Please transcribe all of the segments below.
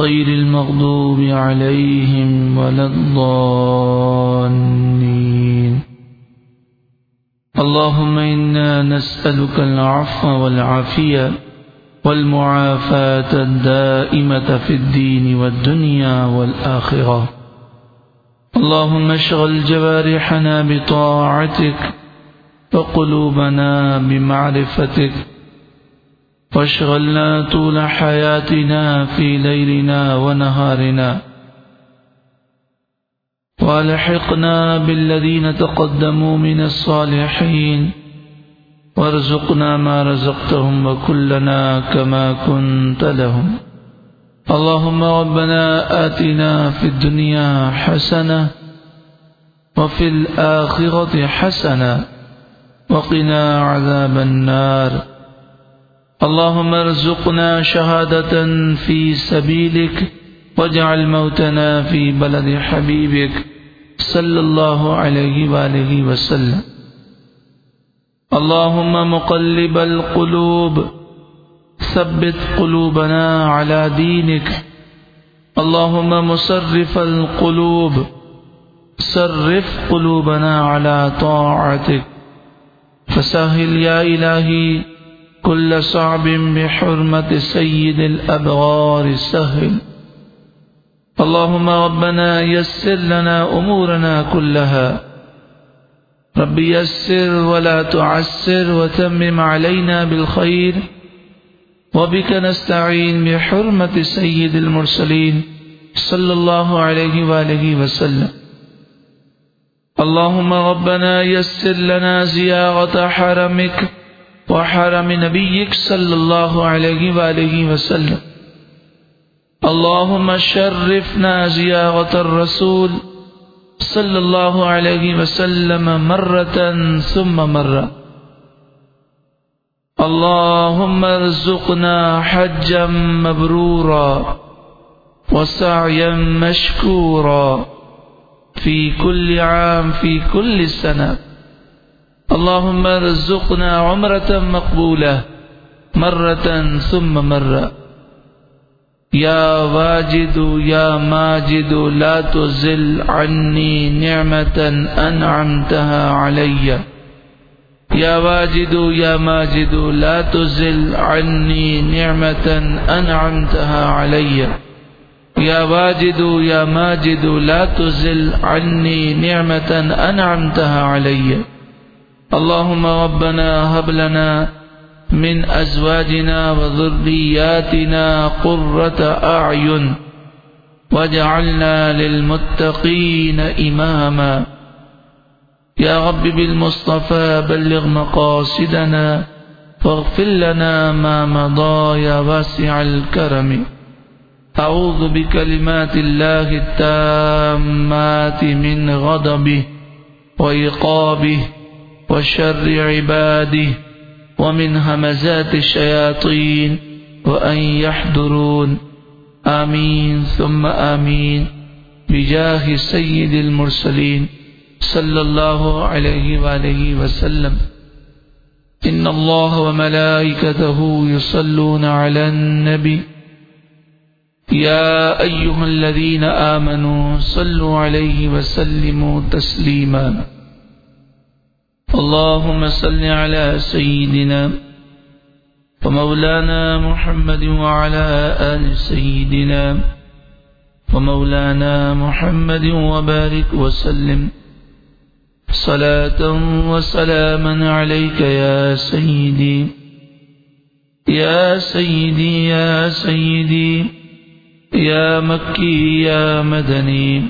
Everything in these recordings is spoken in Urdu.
غير المغضوب عليهم ولا الضالين. اللهم إنا نسألك العفو والعافية والمعافاة الدائمة في الدين والدنيا والآخرة. اللهم اشغل جوارحنا بطاعتك وقلوبنا بمعرفتك واشغلنا طول حياتنا في ليلنا ونهارنا والحقنا بالذين تقدموا من الصالحين وارزقنا ما رزقتهم وكلنا كما كنت لهم. اللهم ربنا آتنا في الدنيا حسنة وفي الآخرة حسنة وقنا عذاب النار. اللهم ارزقنا شهادة في سبيلك واجعل موتنا في بلد حبيبك صلى الله عليه وآله وسلم. اللهم مقلب القلوب، ثبت قلوبنا على دينك. اللهم مصرف القلوب، صرف قلوبنا على طاعتك. فسهل يا إلهي كل صعب بحرمة سيد الأبغار سهل اللهم ربنا يسر لنا أمورنا كلها. رب يسر ولا تعسر وتمم علينا بالخير. وبك نستعين بحرمة سيد المرسلين. صلى الله عليه وآله وسلم. اللهم ربنا يسر لنا زيارة حرمك. وحرم نبيك صلى الله عليه وآله وسلم. اللهم شرفنا زيارة الرسول صلى الله عليه وسلم مرة ثم مرة. اللهم ارزقنا حجا مبرورا وسعيا مشكورا. في كل عام، في كل سنة. اللهم ارزقنا عمرة مقبولة، مرة ثم مرة. يا واجد، يا ماجد، لا تزل عني نعمة أنعمتها علي. يا واجد، يا ماجد، لا تزل عني نعمة أنعمتها علي. يا واجد، يا ماجد، لا تزل عني نعمة أنعمتها علي. اللهم ربنا هب لنا من أزواجنا وذرياتنا قرة أعين واجعلنا للمتقين إماما. يا رب بالمصطفى بلغ مقاصدنا واغفر لنا ما مضى يا واسع الكرم. أعوذ بكلمات الله التامات من غضبه وإيقابه وشر عباده ومن همزات الشياطين وأن يحضرون. آمين، ثم آمين. بجاه سيد المرسلين صلى الله عليه وآله وسلم. إن الله وملائكته يصلون على النبي. يا أيها الذين آمنوا صلوا عليه وسلموا تسليما. اللهم صل على سيدنا ومولانا محمد وعلى آل سيدنا ومولانا محمد وبارك وسلم. صلاة وسلاما عليك يا سيدي. يا سيدي يا سيدي. يا مكي، يا مدني.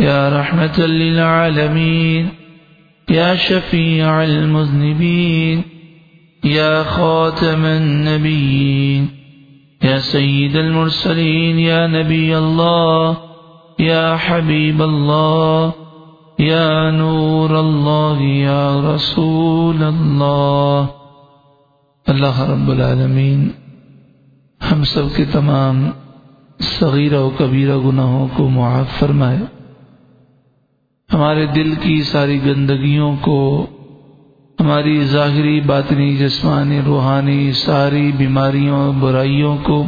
يا رحمة للعالمين. يا شفيع المذنبين، يا خاتم النبيين، يا سيد المرسلين، يا نبي الله، يا حبيب الله، يا نور الله، يا رسول الله. اللہ رب العالمین، ہم سب کے تمام صغیرہ و کبیرہ گناہوں کو معاف فرمائے۔ ہمارے دل کی ساری گندگیوں کو، ہماری ظاہری باطنی جسمانی، روحانی ساری بیماریوں، برائیوں کو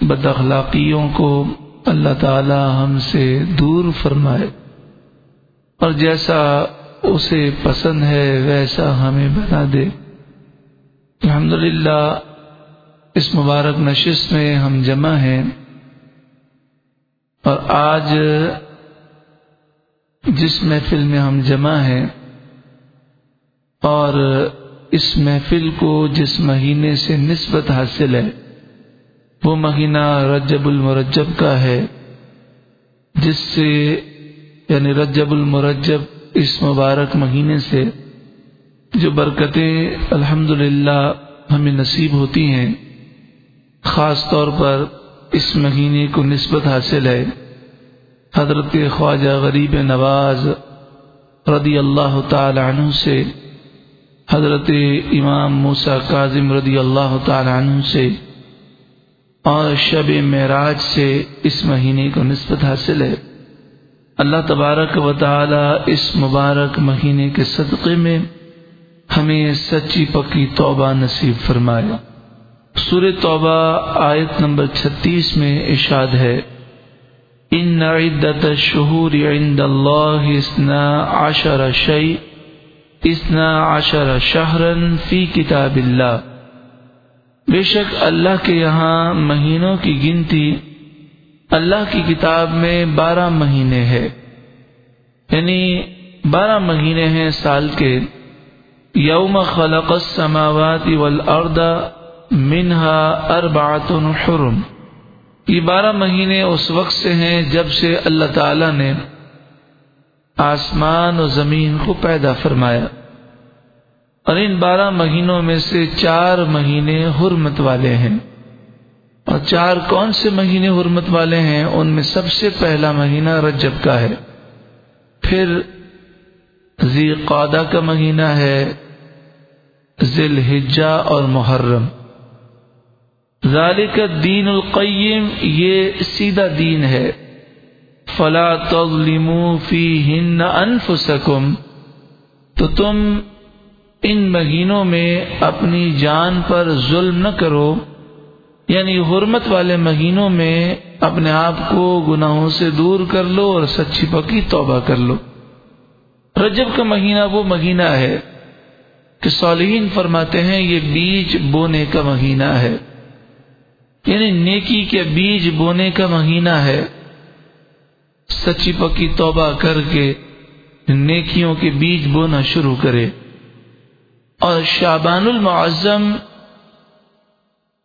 بد اخلاقیوں کو اللہ تعالی ہم سے دور فرمائے۔ اور جیسا اسے پسند ہے، ویسا ہمیں بنا دے۔ الحمد اس مبارک نشست میں ہم جمع ہیں۔ اور آج جس محفل میں ہم جمع ہیں اور اس محفل کو جس مہینے سے نسبت حاصل ہے، وہ مہینہ رجب المرجب کا ہے، جس سے یعنی رجب المرجب اس مبارک مہینے سے جو برکتیں الحمد ہمیں نصیب ہوتی ہیں، خاص طور پر اس مہینے کو نسبت حاصل ہے۔ حضرت خواجہ غریب نواز رضی اللہ تعالی عنہ سے، حضرت امام موسا کاظم رضی اللہ تعالیٰ عنہ سے اور شب معراج سے اس مہینے کو نسبت حاصل ہے۔ اللہ تبارک و تعالی اس مبارک مہینے کے صدقے میں ہمیں سچی پکی توبہ نصیب فرمایا سور توبہ آیت نمبر چھتیس میں اشاد ہے۔ ان عدت شہور عند اللہ اسنا عشر شعی اسنا عشر شہرن فی کتاب اللہ بے شک اللہ کے یہاں مہینوں کی گنتی اللہ کی کتاب میں بارہ مہینے ہے یعنی بارہ مہینے ہیں سال کے۔ یوم خلق السماوات والارض منها اربعت حرم۔ یہ بارہ مہینے اس وقت سے ہیں جب سے اللہ تعالی نے آسمان و زمین کو پیدا فرمایا۔ اور ان بارہ مہینوں میں سے چار مہینے حرمت والے ہیں۔ اور چار کون سے مہینے حرمت والے ہیں؟ ان میں سب سے پہلا مہینہ رجب کا ہے۔ پھر ذی قادہ کا مہینہ ہے، ذی الحجہ اور محرم۔ ذالک دین القیم، یہ سیدھا دین ہے۔ فلا تظلموا فیہن انفسکم، تو تم ان مہینوں میں اپنی جان پر ظلم نہ کرو یعنی حرمت والے مہینوں میں اپنے آپ کو گناہوں سے دور کر لو اور سچی پکی توبہ کر لو۔ رجب کا مہینہ وہ مہینہ ہے کہ صالحین فرماتے ہیں یہ بیج بونے کا مہینہ ہے۔ یعنی نیکی کے بیج بونے کا مہینہ ہے۔ سچی پکی توبہ کر کے نیکیوں کے بیج بونا شروع کرے۔ اور شابان المعظم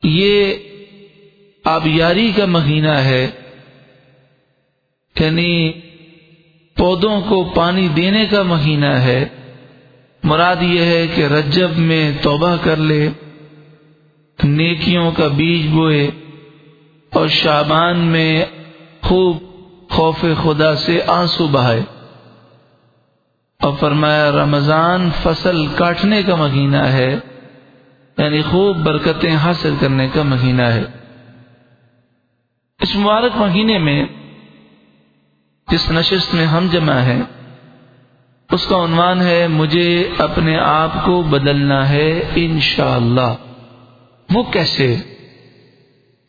یہ آبیاری کا مہینہ ہے۔ یعنی پودوں کو پانی دینے کا مہینہ ہے۔ مراد یہ ہے کہ رجب میں توبہ کر لے۔ نیکیوں کا بیج بوئے اور شابان میں خوب خوف خدا سے آنسو بہائے۔ اور فرمایا، رمضان فصل کاٹنے کا مہینہ ہے یعنی خوب برکتیں حاصل کرنے کا مہینہ ہے۔ اس مبارک مہینے میں جس نشست میں ہم جمع ہیں، اس کا عنوان ہے، مجھے اپنے آپ کو بدلنا ہے انشاءاللہ۔ اللہ وہ کیسے؟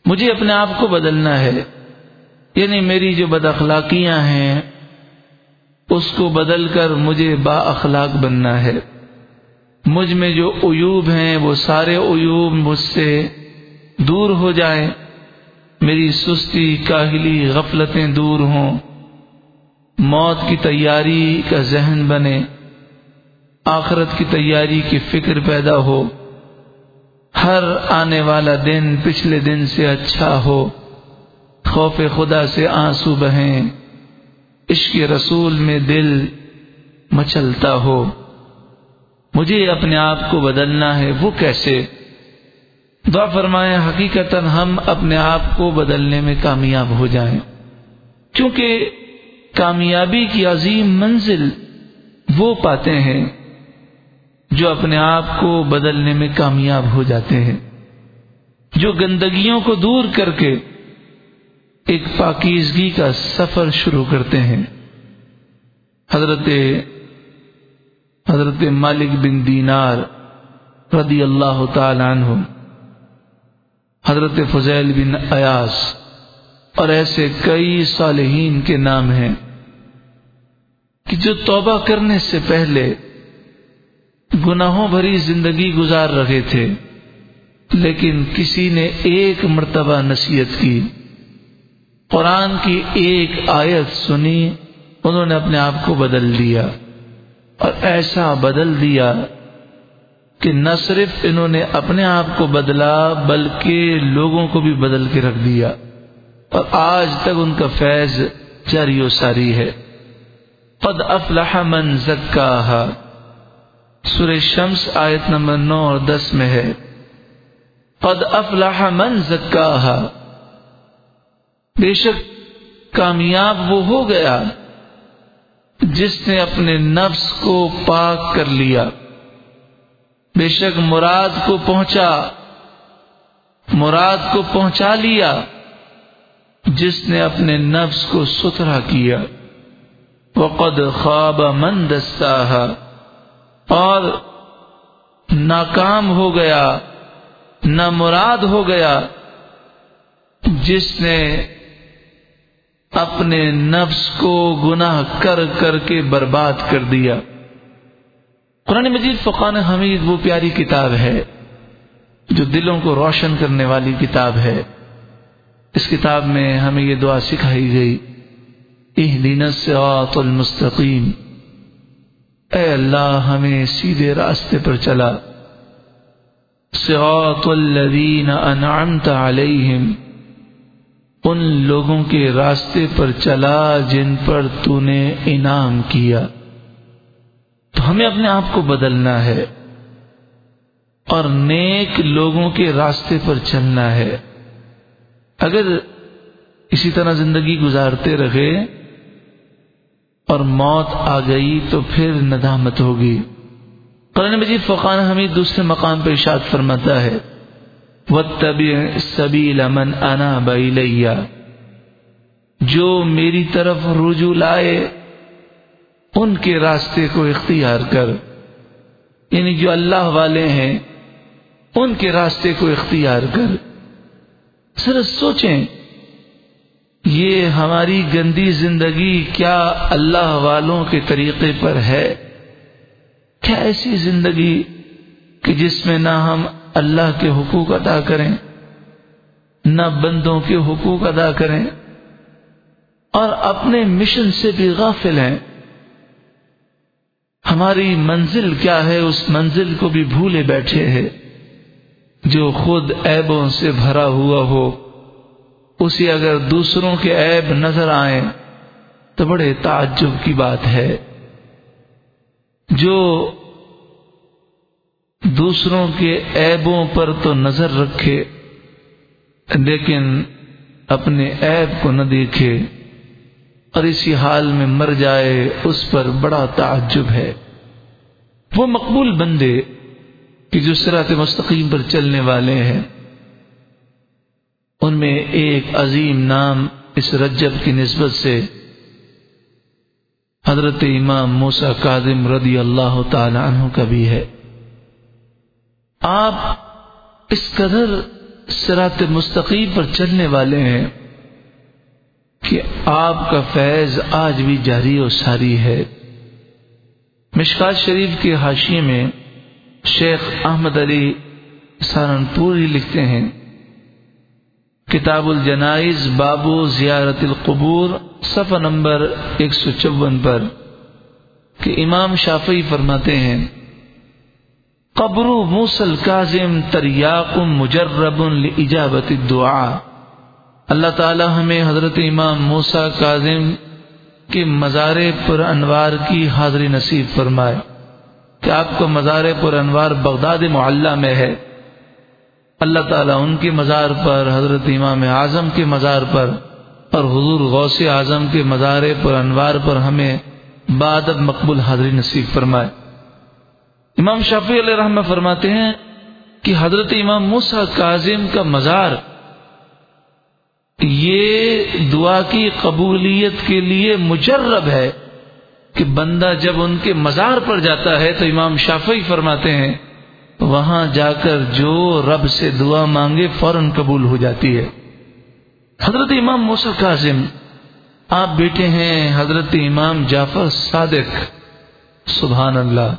مجھے اپنے آپ کو بدلنا ہے۔ یعنی میری جو بد اخلاقیاں ہیں، اس کو بدل کر مجھے با اخلاق بننا ہے۔ مجھ میں جو عیوب ہیں، وہ سارے عیوب مجھ سے دور ہو جائیں۔ میری سستی، کاہلی غفلتیں دور ہوں۔ موت کی تیاری کا ذہن بنے۔ آخرت کی تیاری کی فکر پیدا ہو۔ ہر آنے والا دن پچھلے دن سے اچھا ہو۔ خوف خدا سے آنسو بہیں۔ عشق رسول میں دل مچلتا ہو۔ مجھے اپنے آپ کو بدلنا ہے، وہ کیسے؟ دعا فرمائے حقیقت ہم اپنے آپ کو بدلنے میں کامیاب ہو جائیں۔ کیونکہ کامیابی کی عظیم منزل وہ پاتے ہیں۔ جو اپنے آپ کو بدلنے میں کامیاب ہو جاتے ہیں۔ جو گندگیوں کو دور کر کے ایک پاکیزگی کا سفر شروع کرتے ہیں۔ حضرت حضرت مالک بن دینار رضی اللہ تعالی عنہ، حضرت فضیل بن ایاس اور ایسے کئی صالحین کے نام ہیں کہ جو توبہ کرنے سے پہلے گناہوں بھری زندگی گزار رہے تھے، لیکن کسی نے ایک مرتبہ نصیحت کی۔ قرآن کی ایک آیت سنی، انہوں نے اپنے آپ کو بدل دیا۔ اور ایسا بدل دیا کہ نہ صرف انہوں نے اپنے آپ کو بدلا، بلکہ لوگوں کو بھی بدل کے رکھ دیا۔ اور آج تک ان کا فیض جاری و ساری ہے۔ قد افلح من زکاہا سورہ شمس آیت نمبر نو اور دس میں ہے۔ قد افلح من زکاہا بے شک کامیاب وہ ہو گیا جس نے اپنے نفس کو پاک کر لیا۔ بے شک مراد کو پہنچا۔ مراد کو پہنچا لیا جس نے اپنے نفس کو ستھرا کیا۔ وقد خواب من دستا اور ناکام ہو گیا، نہ مراد ہو گیا، جس نے اپنے نفس کو گناہ کر کر کے برباد کر دیا۔ قرآن مجید فقان حمید وہ پیاری کتاب ہے جو دلوں کو روشن کرنے والی کتاب ہے۔ اس کتاب میں ہمیں یہ دعا سکھائی گئی اہدین الصراط المستقیم۔ اے اللہ، ہمیں سیدھے راستے پر چلا۔ صراط الذین انعمت علیہم، ان لوگوں کے راستے پر چلا جن پر تو نے انعام کیا۔ تو ہمیں اپنے آپ کو بدلنا ہے اور نیک لوگوں کے راستے پر چلنا ہے۔ اگر اسی طرح زندگی گزارتے رہے اور موت آ گئی تو پھر ندامت ہوگی۔ قرآن مجید فقان حمید دوسرے مقام پہ اشاد فرماتا ہے سبیل من انا بلیا جو میری طرف رجوع لائے، ان کے راستے کو اختیار کر۔ یعنی جو اللہ والے ہیں، ان کے راستے کو اختیار کر۔ سر سوچیں یہ ہماری گندی زندگی کیا اللہ والوں کے طریقے پر ہے؟ کیا ایسی زندگی کہ جس میں نہ ہم اللہ کے حقوق ادا کریں، نہ بندوں کے حقوق ادا کریں اور اپنے مشن سے بھی غافل ہیں؟ ہماری منزل کیا ہے؟ اس منزل کو بھی بھولے بیٹھے ہیں جو خود عیبوں سے بھرا ہوا ہو۔ اسے اگر دوسروں کے عیب نظر آئے تو بڑے تعجب کی بات ہے۔ جو دوسروں کے عیبوں پر تو نظر رکھے، لیکن اپنے عیب کو نہ دیکھے اور اسی حال میں مر جائے، اس پر بڑا تعجب ہے۔ وہ مقبول بندے کہ جو سرات مستقیم پر چلنے والے ہیں۔ ان میں ایک عظیم نام اس رجب کی نسبت سے حضرت امام موسا کاظم رضی اللہ تعالی عنہ کا بھی ہے۔ آپ اس قدر سرات مستقیم پر چلنے والے ہیں کہ آپ کا فیض آج بھی جاری و ساری ہے۔ مشکات شریف کے حاشیے میں شیخ احمد علی سہارنپوری لکھتے ہیں۔ کتاب الجنائز بابو زیارت القبور، صفحہ نمبر ایک سو چون پر، کہ امام شافعی فرماتے ہیں، قبر موسل کاظم تریاق مجرب اجابت دعا اللہ تعالی ہمیں حضرت امام موسا کاظم کے مزار پر انوار کی حاضری نصیب فرمائے کہ آپ کو مزار پر انوار بغداد معلّہ میں ہے۔ اللہ تعالیٰ ان کے مزار پر، حضرت امام اعظم کے مزار پر اور حضور غوث اعظم کے مزارے پر، انوار پر ہمیں بادب مقبول حاضری نصیب فرمائے۔ امام شافی علیہ رحمہ فرماتے ہیں کہ حضرت امام موسا کاظم کا مزار یہ دعا کی قبولیت کے لیے مجرب ہے کہ بندہ جب ان کے مزار پر جاتا ہے تو امام شافی فرماتے ہیں وہاں جا کر جو رب سے دعا مانگے فوراً قبول ہو جاتی ہے۔ حضرت امام موسا کاظم آپ بیٹے ہیں حضرت امام جعفر صادق۔ سبحان اللہ،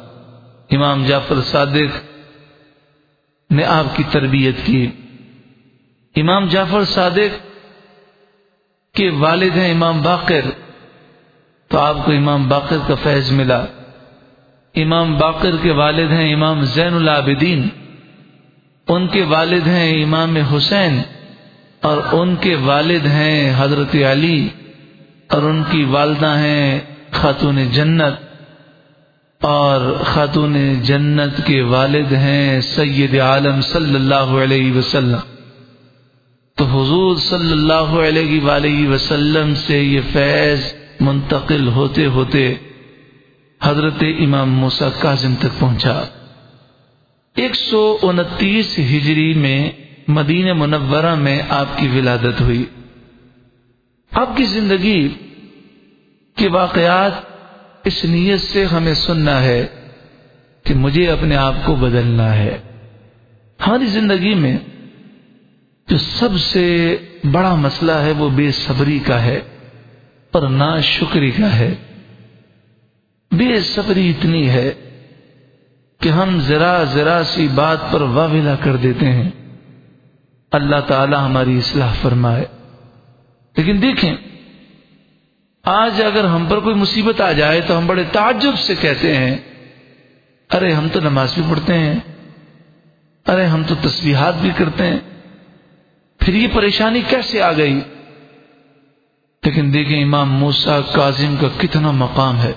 امام جعفر صادق نے آپ کی تربیت کی۔ امام جعفر صادق کے والد ہیں امام باقر۔ تو آپ کو امام باقر کا فیض ملا۔ امام باقر کے والد ہیں امام زین العابدین، ان کے والد ہیں امام حسین، اور ان کے والد ہیں حضرت علی، اور ان کی والدہ ہیں خاتون جنت، اور خاتون جنت کے والد ہیں سید عالم صلی اللہ علیہ وسلم۔ تو حضور صلی اللہ علیہ وآلہ وسلم سے یہ فیض منتقل ہوتے ہوتے حضرت امام موسا کاظم تک پہنچا۔ ایک سو انتیس ہجری میں مدینہ منورہ میں آپ کی ولادت ہوئی۔ آپ کی زندگی کے واقعات اس نیت سے ہمیں سننا ہے کہ مجھے اپنے آپ کو بدلنا ہے۔ ہماری زندگی میں جو سب سے بڑا مسئلہ ہے وہ بے صبری کا ہے اور نا شکری کا ہے۔ بے صبری اتنی ہے کہ ہم ذرا ذرا سی بات پر واویلا کر دیتے ہیں۔ اللہ تعالی ہماری اصلاح فرمائے۔ لیکن دیکھیں، آج اگر ہم پر کوئی مصیبت آ جائے تو ہم بڑے تعجب سے کہتے ہیں، ارے ہم تو نماز بھی پڑھتے ہیں، ارے ہم تو تسبیحات بھی کرتے ہیں۔ پھر یہ پریشانی کیسے آ گئی؟ لیکن دیکھیں، امام موسا کاظم کا کتنا مقام ہے۔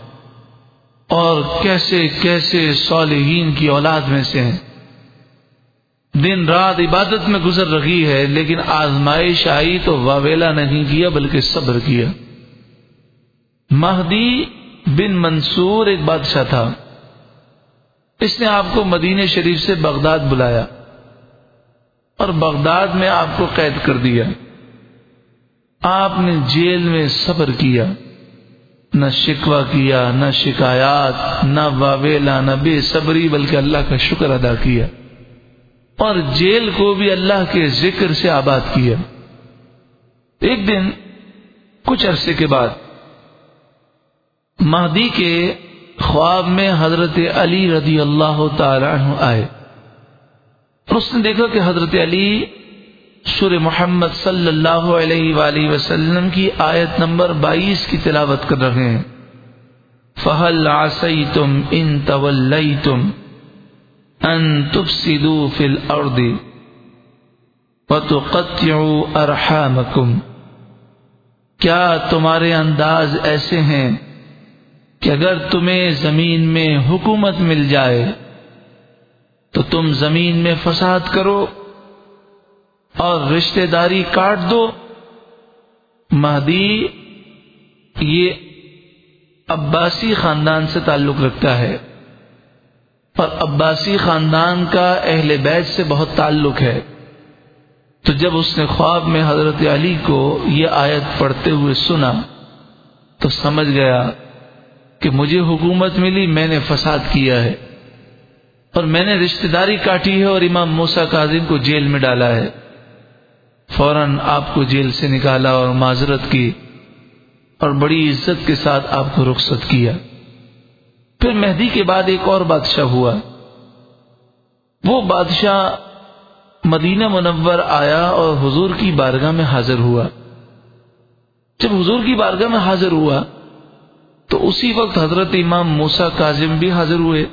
اور کیسے کیسے صالحین کی اولاد میں سے ہیں۔ دن رات عبادت میں گزر رہی ہے، لیکن آزمائش آئی تو واویلا نہیں کیا، بلکہ صبر کیا۔ مہدی بن منصور ایک بادشاہ تھا۔ اس نے آپ کو مدینہ شریف سے بغداد بلایا اور بغداد میں آپ کو قید کر دیا۔ آپ نے جیل میں صبر کیا۔ نہ شکوا کیا، نہ شکایات، نہ واویلا، نہ بے صبری، بلکہ اللہ کا شکر ادا کیا۔ اور جیل کو بھی اللہ کے ذکر سے آباد کیا۔ ایک دن، کچھ عرصے کے بعد، مہدی کے خواب میں حضرت علی رضی اللہ تعالی عنہ آئے۔ اور اس نے دیکھا کہ حضرت علی سور محمد صلی اللہ علیہ وآلہ وسلم کی آیت نمبر بائیس کی تلاوت کر رہے ہیں۔ فہل آئی تم ان طول تم ان تفسدوا في الارض وتقطعوا کیا تمہارے انداز ایسے ہیں کہ اگر تمہیں زمین میں حکومت مل جائے تو تم زمین میں فساد کرو؟ اور رشتہ داری کاٹ دو۔ مہدی یہ عباسی خاندان سے تعلق رکھتا ہے۔ اور عباسی خاندان کا اہل بیت سے بہت تعلق ہے۔ تو جب اس نے خواب میں حضرت علی کو یہ آیت پڑھتے ہوئے سنا، تو سمجھ گیا کہ مجھے حکومت ملی، میں نے فساد کیا ہے۔ اور میں نے رشتہ داری کاٹی ہے اور امام موسا کاظم کو جیل میں ڈالا ہے۔ فوراً آپ کو جیل سے نکالا اور معذرت کی اور بڑی عزت کے ساتھ آپ کو رخصت کیا۔ پھر مہدی کے بعد ایک اور بادشاہ ہوا۔ وہ بادشاہ مدینہ منور آیا اور حضور کی بارگاہ میں حاضر ہوا۔ جب حضور کی بارگاہ میں حاضر ہوا، تو اسی وقت حضرت امام موسا کاظم بھی حاضر ہوئے۔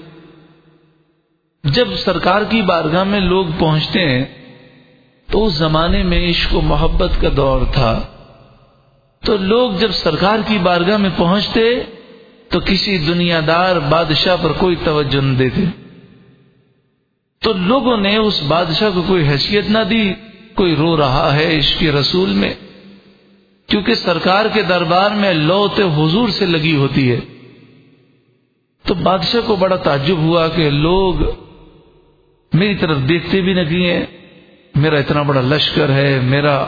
جب سرکار کی بارگاہ میں لوگ پہنچتے ہیں تو اس زمانے میں عشق و محبت کا دور تھا۔ تو لوگ جب سرکار کی بارگاہ میں پہنچتے، تو کسی دنیا دار بادشاہ پر کوئی توجہ نہ دیتے۔ تو لوگوں نے اس بادشاہ کو کوئی حیثیت نہ دی، کوئی رو رہا ہے اس کے رسول میں۔ کیونکہ سرکار کے دربار میں لوت حضور سے لگی ہوتی ہے۔ تو بادشاہ کو بڑا تعجب ہوا کہ لوگ میری طرف دیکھتے بھی نہیں ہیں میرا اتنا بڑا لشکر ہے، میرا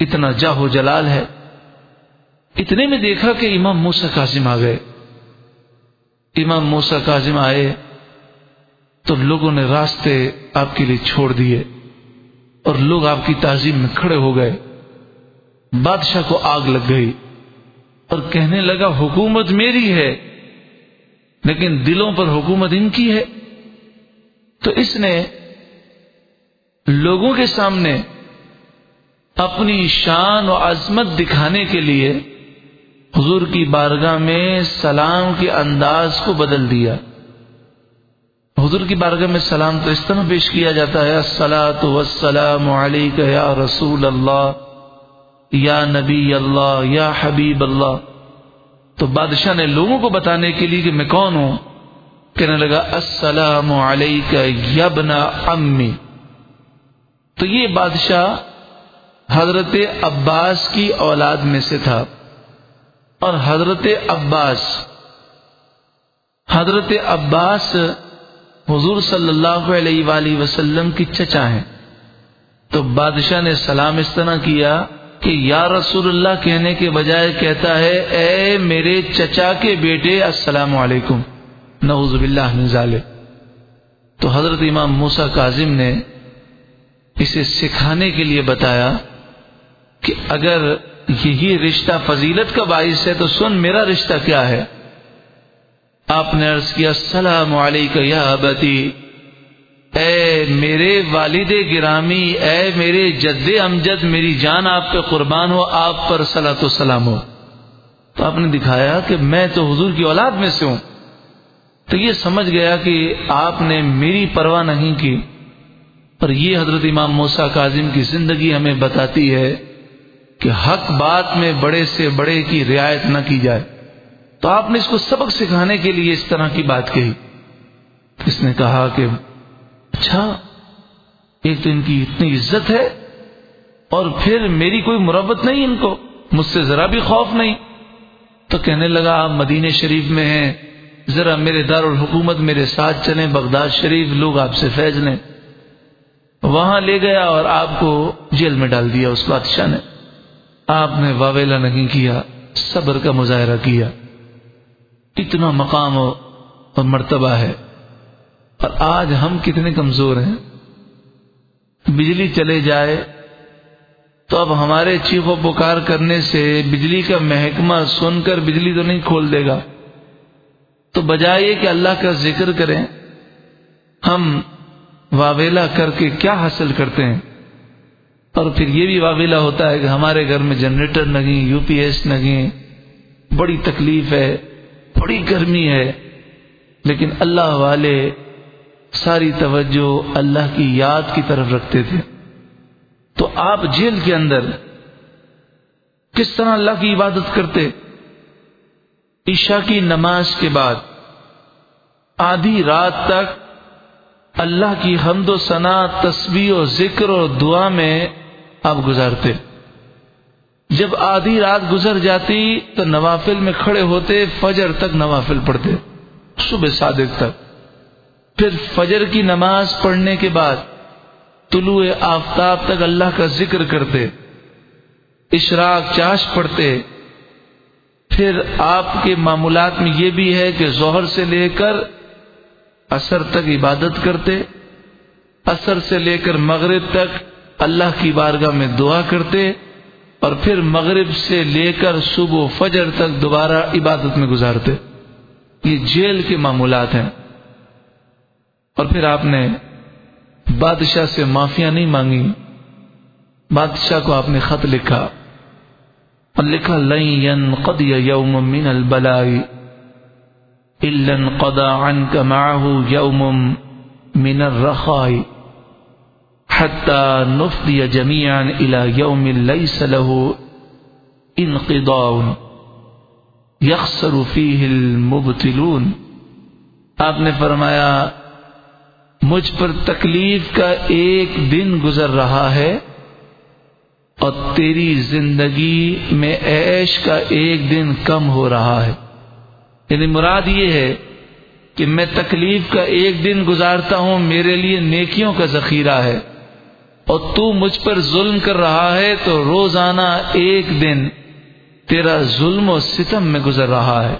اتنا جاہو جلال ہے۔ اتنے میں دیکھا کہ امام موسا کاظم آ گئے۔ امام موسا کاظم آئے تو لوگوں نے راستے آپ کے لیے چھوڑ دیے اور لوگ آپ کی تعظیم میں کھڑے ہو گئے۔ بادشاہ کو آگ لگ گئی اور کہنے لگا، حکومت میری ہے، لیکن دلوں پر حکومت ان کی ہے۔ تو اس نے لوگوں کے سامنے اپنی شان و عظمت دکھانے کے لیے حضور کی بارگاہ میں سلام کے انداز کو بدل دیا۔ حضور کی بارگاہ میں سلام تو اس طرح پیش کیا جاتا ہے السلاۃ وسلام علیک یا رسول اللہ، یا نبی اللہ، یا حبیب اللہ۔ تو بادشاہ نے لوگوں کو بتانے کے لیے کہ میں کون ہوں؟ کہنے لگا، السلام علیک یبنا امی تو یہ بادشاہ حضرت عباس کی اولاد میں سے تھا اور حضرت عباس حضرت عباس حضور صلی اللہ علیہ وآلہ وسلم کی چچا ہیں۔ تو بادشاہ نے سلام اس طرح کیا کہ یا رسول اللہ کہنے کے بجائے کہتا ہے، اے میرے چچا کے بیٹے، السلام علیکم۔ نعوذ باللہ من تو حضرت امام موسا کاظم نے اسے سکھانے کے لیے بتایا کہ اگر یہی رشتہ فضیلت کا باعث ہے تو سن میرا رشتہ کیا ہے؟ آپ نے عرض کیا، السلام علیکم یا ابتی، اے میرے والد گرامی، اے میرے جد امجد، میری جان آپ پہ قربان ہو، آپ پر صلاح تو سلام ہو. تو آپ نے دکھایا کہ میں تو حضور کی اولاد میں سے ہوں۔ تو یہ سمجھ گیا کہ آپ نے میری پرواہ نہیں کی۔ اور یہ حضرت امام موسا کاظم کی زندگی ہمیں بتاتی ہے کہ حق بات میں بڑے سے بڑے کی رعایت نہ کی جائے۔ تو آپ نے اس کو سبق سکھانے کے لیے اس طرح کی بات کہی۔ اس نے کہا کہ اچھا ایک تو ان کی اتنی عزت ہے اور پھر میری کوئی مربت نہیں ان کو، مجھ سے ذرا بھی خوف نہیں۔ تو کہنے لگا، آپ مدینہ شریف میں ہیں، ذرا میرے دار الحکومت میرے ساتھ چلیں، بغداد شریف لوگ آپ سے فیض لیں۔ وہاں لے گیا اور آپ کو جیل میں ڈال دیا اس بادشاہ نے۔ آپ نے واویلا نہیں کیا، صبر کا مظاہرہ کیا۔ اتنا مقام اور مرتبہ ہے۔ اور آج ہم کتنے کمزور ہیں۔ بجلی چلے جائے تو اب ہمارے چیخ و پکار کرنے سے بجلی کا محکمہ سن کر بجلی تو نہیں کھول دے گا۔ تو بجائے کہ اللہ کا ذکر کریں، ہم واویلا کر کے کیا حاصل کرتے ہیں؟ اور پھر یہ بھی واویلا ہوتا ہے کہ ہمارے گھر میں جنریٹر نہیں، یو پی ایس نہیں، بڑی تکلیف ہے، بڑی گرمی ہے، لیکن اللہ والے ساری توجہ اللہ کی یاد کی طرف رکھتے تھے۔ تو آپ جیل کے اندر کس طرح اللہ کی عبادت کرتے؟ عشاء کی نماز کے بعد، آدھی رات تک اللہ کی حمد و ثنا، تسبیح و ذکر اور دعا میں آپ گزارتے جب آدھی رات گزر جاتی تو نوافل میں کھڑے ہوتے، فجر تک نوافل پڑھتے، صبح صادق تک۔ پھر فجر کی نماز پڑھنے کے بعد طلوع آفتاب تک اللہ کا ذکر کرتے، اشراق چاش پڑھتے۔ پھر آپ کے معمولات میں یہ بھی ہے کہ ظہر سے لے کر اثر تک عبادت کرتے اثر سے لے کر مغرب تک اللہ کی بارگاہ میں دعا کرتے اور پھر مغرب سے لے کر صبح فجر تک دوبارہ عبادت میں گزارتے۔ یہ جیل کے معمولات ہیں۔ اور پھر آپ نے بادشاہ سے معافیا نہیں مانگی۔ بادشاہ کو آپ نے خط لکھا۔ اور لکھا لین قد یوم من البلائی الا قضى عنك معه يوم من الرخاء حتى نفضي جميعا الى يوم ليس له انقضاء يخسر فيه المبتلون آپ نے فرمایا، مجھ پر تکلیف کا ایک دن گزر رہا ہے اور تیری زندگی میں عیش کا ایک دن کم ہو رہا ہے۔ یعنی مراد یہ ہے کہ میں تکلیف کا ایک دن گزارتا ہوں، میرے لیے نیکیوں کا ذخیرہ ہے۔ اور تو مجھ پر ظلم کر رہا ہے تو روزانہ ایک دن تیرا ظلم و ستم میں گزر رہا ہے۔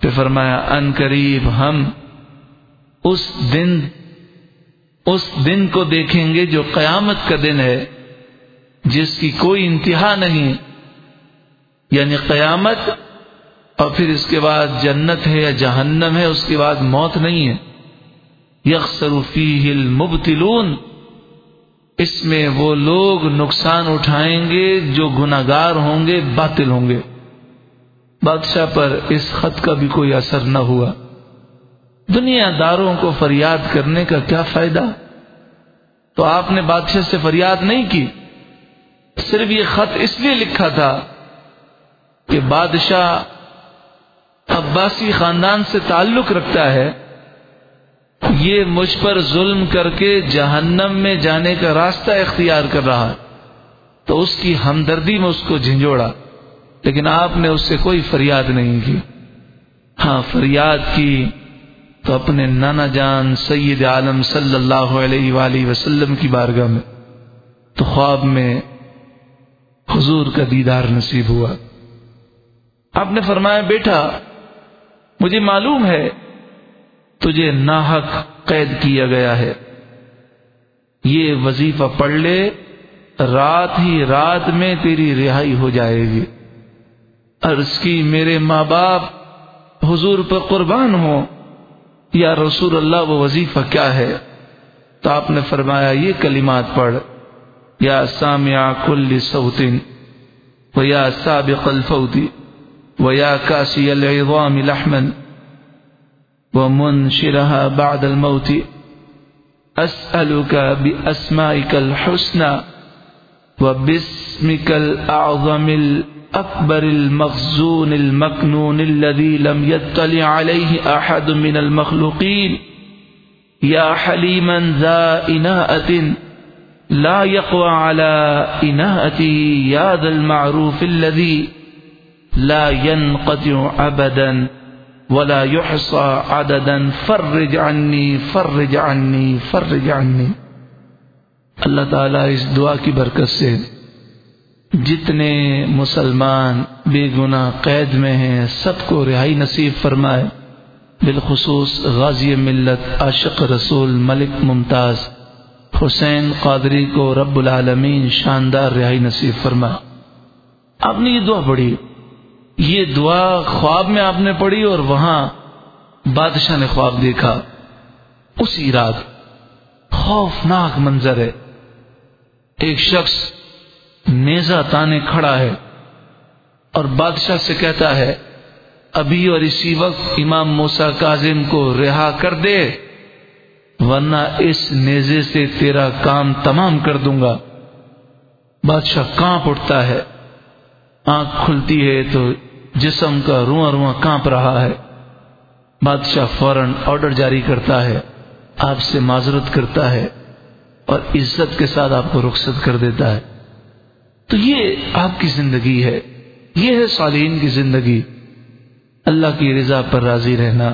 پھر فرمایا، ان قریب ہم اس دن اس دن کو دیکھیں گے جو قیامت کا دن ہے، جس کی کوئی انتہا نہیں۔ یعنی قیامت اور پھر اس کے بعد جنت ہے یا جہنم ہے، اس کے بعد موت نہیں ہے۔ یکسروفی ہل مبتلون اس میں وہ لوگ نقصان اٹھائیں گے جو گناگار ہوں گے، باطل ہوں گے۔ بادشاہ پر اس خط کا بھی کوئی اثر نہ ہوا۔ دنیا داروں کو فریاد کرنے کا کیا فائدہ؟ تو آپ نے بادشاہ سے فریاد نہیں کی۔ صرف یہ خط اس لیے لکھا تھا کہ بادشاہ عباسی خاندان سے تعلق رکھتا ہے، یہ مجھ پر ظلم کر کے جہنم میں جانے کا راستہ اختیار کر رہا تو اس کی ہمدردی میں اس کو جھنجھوڑا، لیکن آپ نے اس سے کوئی فریاد نہیں کی۔ ہاں فریاد کی تو اپنے نانا جان سید عالم صلی اللہ علیہ وآلہ وسلم کی بارگاہ میں۔ تو خواب میں حضور کا دیدار نصیب ہوا۔ آپ نے فرمایا، بیٹا مجھے معلوم ہے تجھے ناحق قید کیا گیا ہے۔ یہ وظیفہ پڑھ لے، رات ہی رات میں تیری رہائی ہو جائے گی۔ عرض کی میرے ماں باپ حضور پر قربان ہو۔ یا رسول اللہ، وہ وظیفہ کیا ہے؟ تو آپ نے فرمایا، یہ کلمات پڑھ۔ یا سامع کل صوت ويا سابق الفوت۔ ويا كاسي العظام لحما ومنشرها بعد الموت، أسألك بأسمائك الحسنى وباسمك الأعظم الأكبر المخزون المكنون الذي لم يطلع عليه أحد من المخلوقين. يا حليما ذا إناءة، لا يقوى على إناءتي يا ذا المعروف الذي لا ينقطع أبدا ولا يحصى عددا. فرج عني فرج عني فرج عني. اللہ تعالیٰ اس دعا کی برکت سے جتنے مسلمان بے گناہ قید میں ہیں، سب کو رہائی نصیب فرمائے۔ بالخصوص غازی ملت، عاشق رسول ملک ممتاز حسین قادری کو رب العالمین شاندار رہائی نصیب فرما آپ نے یہ دعا پڑھی۔ یہ دعا خواب میں آپ نے پڑھی اور وہاں بادشاہ نے خواب دیکھا۔ اسی رات خوفناک منظر ہے۔ ایک شخص نیزا تانے کھڑا ہے اور بادشاہ سے کہتا ہے، ابھی اور اسی وقت امام موسا کاظم کو رہا کر دے، ورنہ اس نیزے سے تیرا کام تمام کر دوں گا۔ بادشاہ کانپ اٹھتا ہے۔ آنکھ کھلتی ہے تو جسم کا رواں رواں کانپ رہا ہے۔ بادشاہ فوراً آرڈر جاری کرتا ہے، آپ سے معذرت کرتا ہے اور عزت کے ساتھ آپ کو رخصت کر دیتا ہے۔ تو یہ آپ کی زندگی ہے، یہ ہے صالحین کی زندگی۔ اللہ کی رضا پر راضی رہنا۔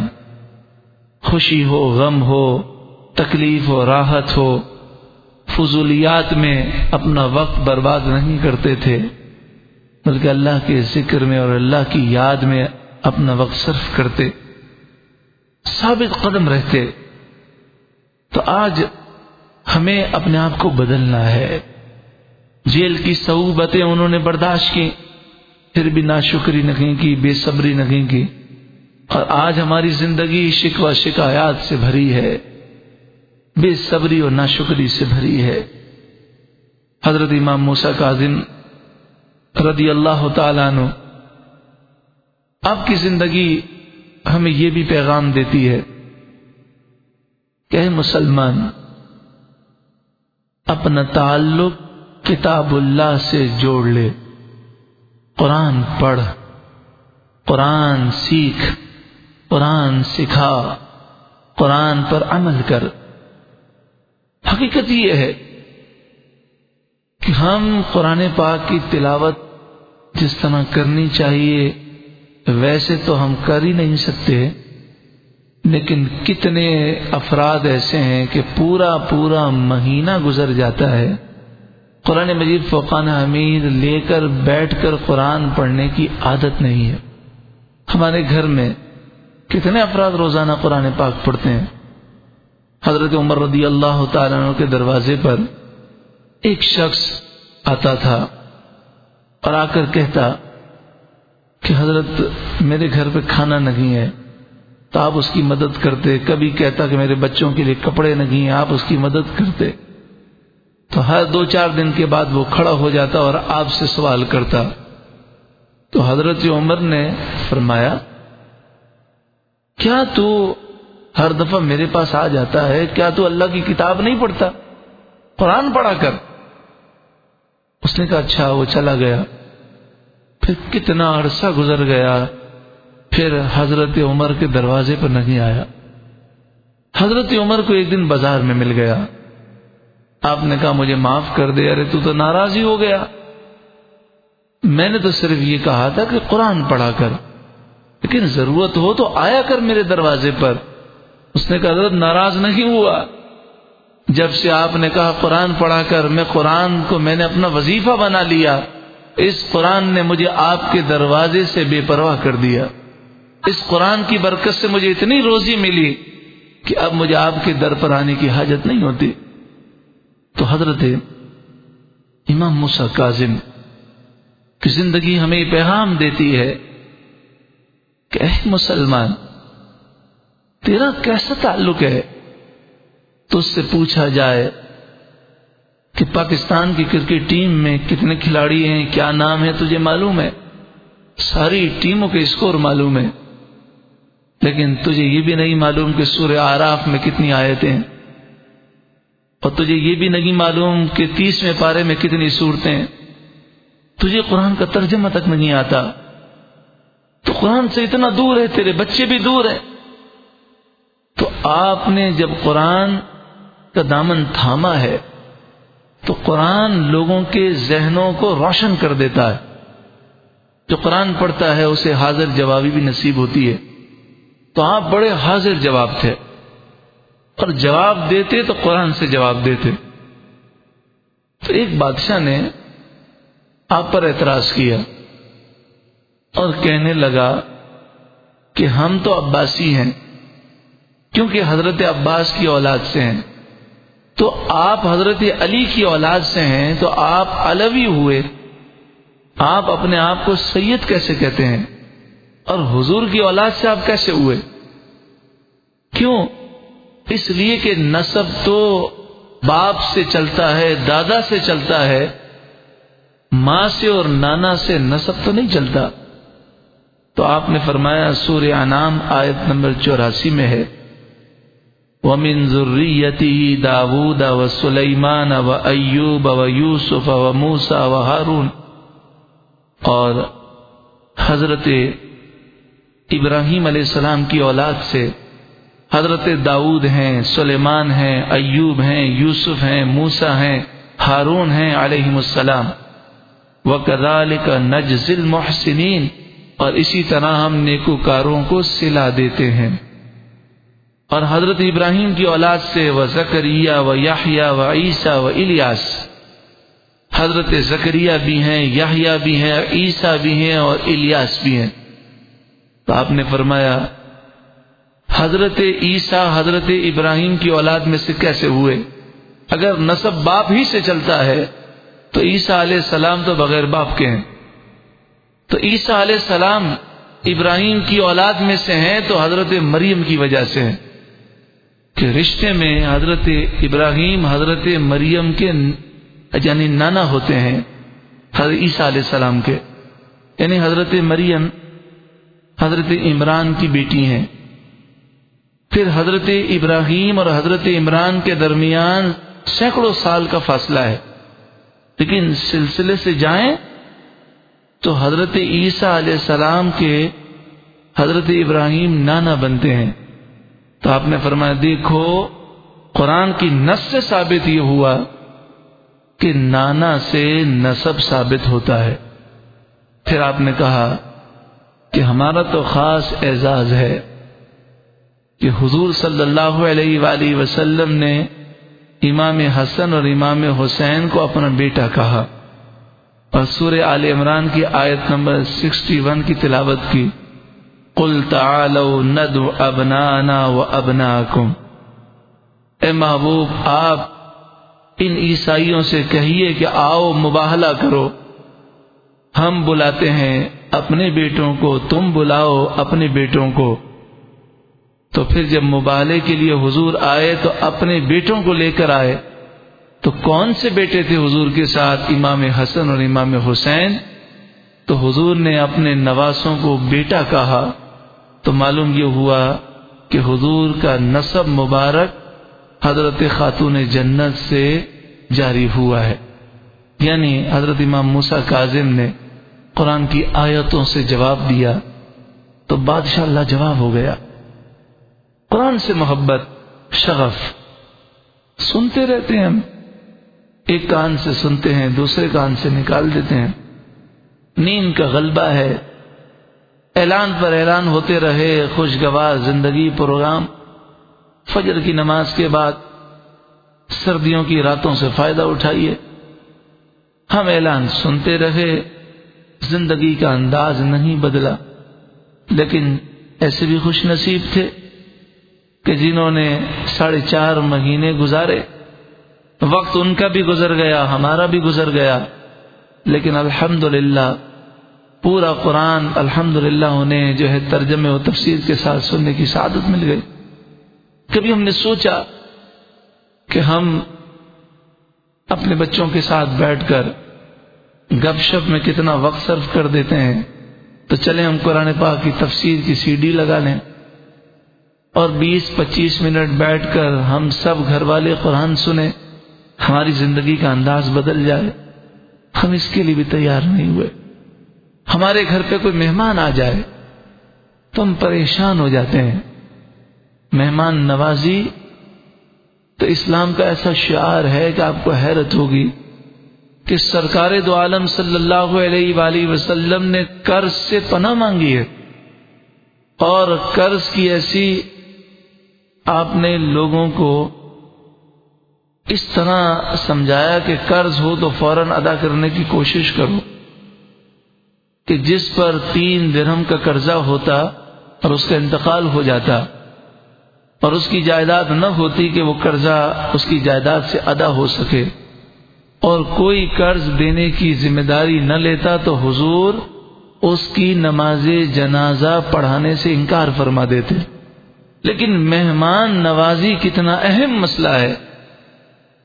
خوشی ہو، غم ہو، تکلیف ہو، راحت ہو۔ فضولیات میں اپنا وقت برباد نہیں کرتے تھے۔ بلکہ اللہ کے ذکر میں اور اللہ کی یاد میں اپنا وقت صرف کرتے، ثابت قدم رہتے۔ تو آج ہمیں اپنے آپ کو بدلنا ہے۔ جیل کی صعوبتیں انہوں نے برداشت کی، پھر بھی ناشکری نہیں کی، بے صبری نہیں کی۔ اور آج ہماری زندگی شکوہ شکایات سے بھری ہے، بے صبری اور ناشکری سے بھری ہے۔ حضرت امام موسا کاظم رضی اللہ تعالیٰ عنہ، آپ کی زندگی ہمیں یہ بھی پیغام دیتی ہے کہ مسلمان، اپنا تعلق کتاب اللہ سے جوڑ لے، قرآن پڑھ، قرآن سیکھ، قرآن سکھا، قرآن پر عمل کر۔ حقیقت یہ ہے کہ ہم قرآن پاک کی تلاوت جس طرح کرنی چاہیے، ویسے تو ہم کر ہی نہیں سکتے۔ لیکن کتنے افراد ایسے ہیں کہ پورا پورا مہینہ گزر جاتا ہے۔ قرآن مجید فوقان حمید لے کر بیٹھ کر قرآن پڑھنے کی عادت نہیں ہے۔ ہمارے گھر میں کتنے افراد روزانہ قرآن پاک پڑھتے ہیں۔ حضرت عمر رضی اللہ تعالیٰ عنہ کے دروازے پر ایک شخص آتا تھا اور آ کر کہتا کہ حضرت میرے گھر پہ کھانا نہیں ہے، تو آپ اس کی مدد کرتے۔ کبھی کہتا کہ میرے بچوں کے لیے کپڑے نہیں ہیں، آپ اس کی مدد کرتے۔ تو ہر دو چار دن کے بعد وہ کھڑا ہو جاتا اور آپ سے سوال کرتا۔ تو حضرت عمر نے فرمایا، کیا تو ہر دفعہ میرے پاس آ جاتا ہے؟ کیا تو اللہ کی کتاب نہیں پڑھتا؟ قرآن پڑھا کر۔ اس نے کہا اچھا وہ چلا گیا۔ پھر کتنا عرصہ گزر گیا، پھر حضرت عمر کے دروازے پر نہیں آیا۔ حضرت عمر کو ایک دن بازار میں مل گیا۔ آپ نے کہا، مجھے معاف کر دے، ارے تو تو ناراض ہی ہو گیا۔ میں نے تو صرف یہ کہا تھا کہ قرآن پڑھا کر، لیکن ضرورت ہو تو آیا کر میرے دروازے پر۔ اس نے کہا، حضرت، ناراض نہیں ہوا۔ جب سے آپ نے کہا قرآن پڑھا کر میں قرآن کو میں نے اپنا وظیفہ بنا لیا، اس قرآن نے مجھے آپ کے دروازے سے بے پرواہ کر دیا۔ اس قرآن کی برکت سے مجھے اتنی روزی ملی کہ اب مجھے آپ کے در پر آنے کی حاجت نہیں ہوتی۔ تو حضرت امام مسا کاظم کی زندگی ہمیں پیغام دیتی ہے کہ اے مسلمان، تیرا کیسا تعلق ہے؟ تو اس سے پوچھا جائے کہ پاکستان کی کرکٹ ٹیم میں کتنے کھلاڑی ہیں، کیا نام ہے تجھے معلوم ہے؟ ساری ٹیموں کے اسکور معلوم ہے لیکن تجھے یہ بھی نہیں معلوم کہ سورہ آراف میں کتنی آیتیں ہیں۔ اور تجھے یہ بھی نہیں معلوم کہ تیسویں پارے میں کتنی صورتیں ہیں۔ تجھے قرآن کا ترجمہ تک نہیں آتا۔ تو قرآن سے اتنا دور ہے، تیرے بچے بھی دور ہیں۔ تو آپ نے جب قرآن کا دامن تھاما ہے تو قرآن لوگوں کے ذہنوں کو روشن کر دیتا ہے۔ جو قرآن پڑھتا ہے اسے حاضر جوابی بھی نصیب ہوتی ہے۔ تو آپ بڑے حاضر جواب تھے۔ اور جواب دیتے تو قرآن سے جواب دیتے۔ تو ایک بادشاہ نے آپ پر اعتراض کیا اور کہنے لگا کہ ہم تو عباسی ہیں، کیونکہ حضرت عباس کی اولاد سے ہیں۔ تو آپ حضرت علی کی اولاد سے ہیں تو آپ علوی ہوئے آپ اپنے آپ کو سید کیسے کہتے ہیں اور حضور کی اولاد سے آپ کیسے ہوئے کیوں اس لیے کہ نصب تو باپ سے چلتا ہے دادا سے چلتا ہے ماں سے اور نانا سے نصب تو نہیں چلتا تو آپ نے فرمایا سورہ انعام آیت نمبر چوراسی میں ہے ومن ذريته داود وسليمان وأيوب ويوسف وموسى وهارون اور حضرت ابراہیم علیہ السلام کی اولاد سے حضرت داود ہیں، سلیمان ہیں، ایوب ہیں، یوسف ہیں موسا ہیں، ہارون ہیں علیہ السلام. و کدال کا نجزل محسنین اور اسی طرح ہم نیکوکاروں کو سلا دیتے ہیں۔ اور حضرت ابراہیم کی اولاد سے وہ زکریہ و یاہیا و عیسیٰ و الیاس۔ حضرت زکریہ بھی ہیں یاہیا بھی ہیں، عیسیٰ بھی ہیں اور الیاس بھی ہیں۔ تو آپ نے فرمایا، حضرت عیسیٰ، حضرت ابراہیم کی اولاد میں سے کیسے ہوئے؟ اگر نصب باپ ہی سے چلتا ہے، تو عیسیٰ علیہ السلام تو بغیر باپ کے ہیں۔ تو عیسیٰ علیہ السلام ابراہیم کی اولاد میں سے ہیں، تو حضرت مریم کی وجہ سے ہیں۔ کہ رشتے میں حضرت ابراہیم، حضرت مریم کے یعنی نانا ہوتے ہیں، حضرت عیسیٰ علیہ السلام کے۔ یعنی حضرت مریم، حضرت عمران کی بیٹی ہیں۔ پھر حضرت ابراہیم اور حضرت عمران کے درمیان سینکڑوں سال کا فاصلہ ہے۔ لیکن سلسلے سے جائیں تو حضرت عیسیٰ علیہ السلام کے حضرت ابراہیم نانا بنتے ہیں۔ تو آپ نے فرمایا، دیکھو، قرآن کی نس سے ثابت یہ ہوا کہ نانا سے نصب ثابت ہوتا ہے۔ پھر آپ نے کہا کہ ہمارا تو خاص اعزاز ہے کہ حضور صلی اللہ علیہ وآلہ وسلم نے امام حسن اور امام حسین کو اپنا بیٹا کہا اور سور عال عمران کی آیت نمبر سکسٹی ون کی تلاوت کی۔ قل تعالوا ندعو ابنانا و ابناکم۔ اے محبوب، آپ ان عیسائیوں سے کہیے کہ آؤ مباہلہ کرو۔ ہم بلاتے ہیں اپنے بیٹوں کو، تم بلاؤ اپنے بیٹوں کو۔ تو پھر جب مبالے کے لیے حضور آئے تو اپنے بیٹوں کو لے کر آئے۔ تو کون سے بیٹے تھے حضور کے ساتھ، امام حسن اور امام حسین؟ تو حضور نے اپنے نواسوں کو بیٹا کہا تو معلوم یہ ہوا کہ حضور کا نصب مبارک حضرت خاتون جنت سے جاری ہوا ہے۔ یعنی حضرت امام موسا کاظم نے قرآن کی آیتوں سے جواب دیا تو بادشاہ اللہ جواب ہو گیا۔ قرآن سے محبت، شغف، سنتے رہتے ہیں ہم۔ ایک کان سے سنتے ہیں، دوسرے کان سے نکال دیتے ہیں۔ نیند کا غلبہ ہے۔ اعلان پر اعلان ہوتے رہے خوشگوار زندگی پروگرام۔ فجر کی نماز کے بعد سردیوں کی راتوں سے فائدہ اٹھائیے۔ ہم اعلان سنتے رہے، زندگی کا انداز نہیں بدلا۔ لیکن ایسے بھی خوش نصیب تھے کہ جنہوں نے ساڑھے چار مہینے گزارے۔ وقت ان کا بھی گزر گیا، ہمارا بھی گزر گیا۔ لیکن الحمد پورا قرآن الحمد انہیں جو ہے ترجمے و تفسیر کے ساتھ سننے کی سعادت مل گئی۔ کبھی ہم نے سوچا کہ ہم اپنے بچوں کے ساتھ بیٹھ کر گپ شپ میں کتنا وقت صرف کر دیتے ہیں، تو چلیں ہم قرآن پاک کی تفسیر کی سی ڈی لگا لیں۔ اور بیس پچیس منٹ بیٹھ کر ہم سب گھر والے قرآن سنیں، ہماری زندگی کا انداز بدل جائے۔ ہم اس کے لیے بھی تیار نہیں ہوئے۔ ہمارے گھر پہ کوئی مہمان آ جائے تو ہم پریشان ہو جاتے ہیں۔ مہمان نوازی تو اسلام کا ایسا شعار ہے کہ آپ کو حیرت ہوگی کہ سرکار دو عالم صلی اللہ علیہ وآلہ وسلم نے قرض سے پناہ مانگی ہے۔ اور قرض کی ایسی آپ نے لوگوں کو اس طرح سمجھایا کہ قرض ہو تو فوراً ادا کرنے کی کوشش کرو۔ کہ جس پر تین درہم کا قرضہ ہوتا اور اس کا انتقال ہو جاتا اور اس کی جائیداد نہ ہوتی کہ وہ قرضہ اس کی جائیداد سے ادا ہو سکے اور کوئی قرض دینے کی ذمہ داری نہ لیتا تو حضور اس کی نماز جنازہ پڑھانے سے انکار فرما دیتے لیکن مہمان نوازی کتنا اہم مسئلہ ہے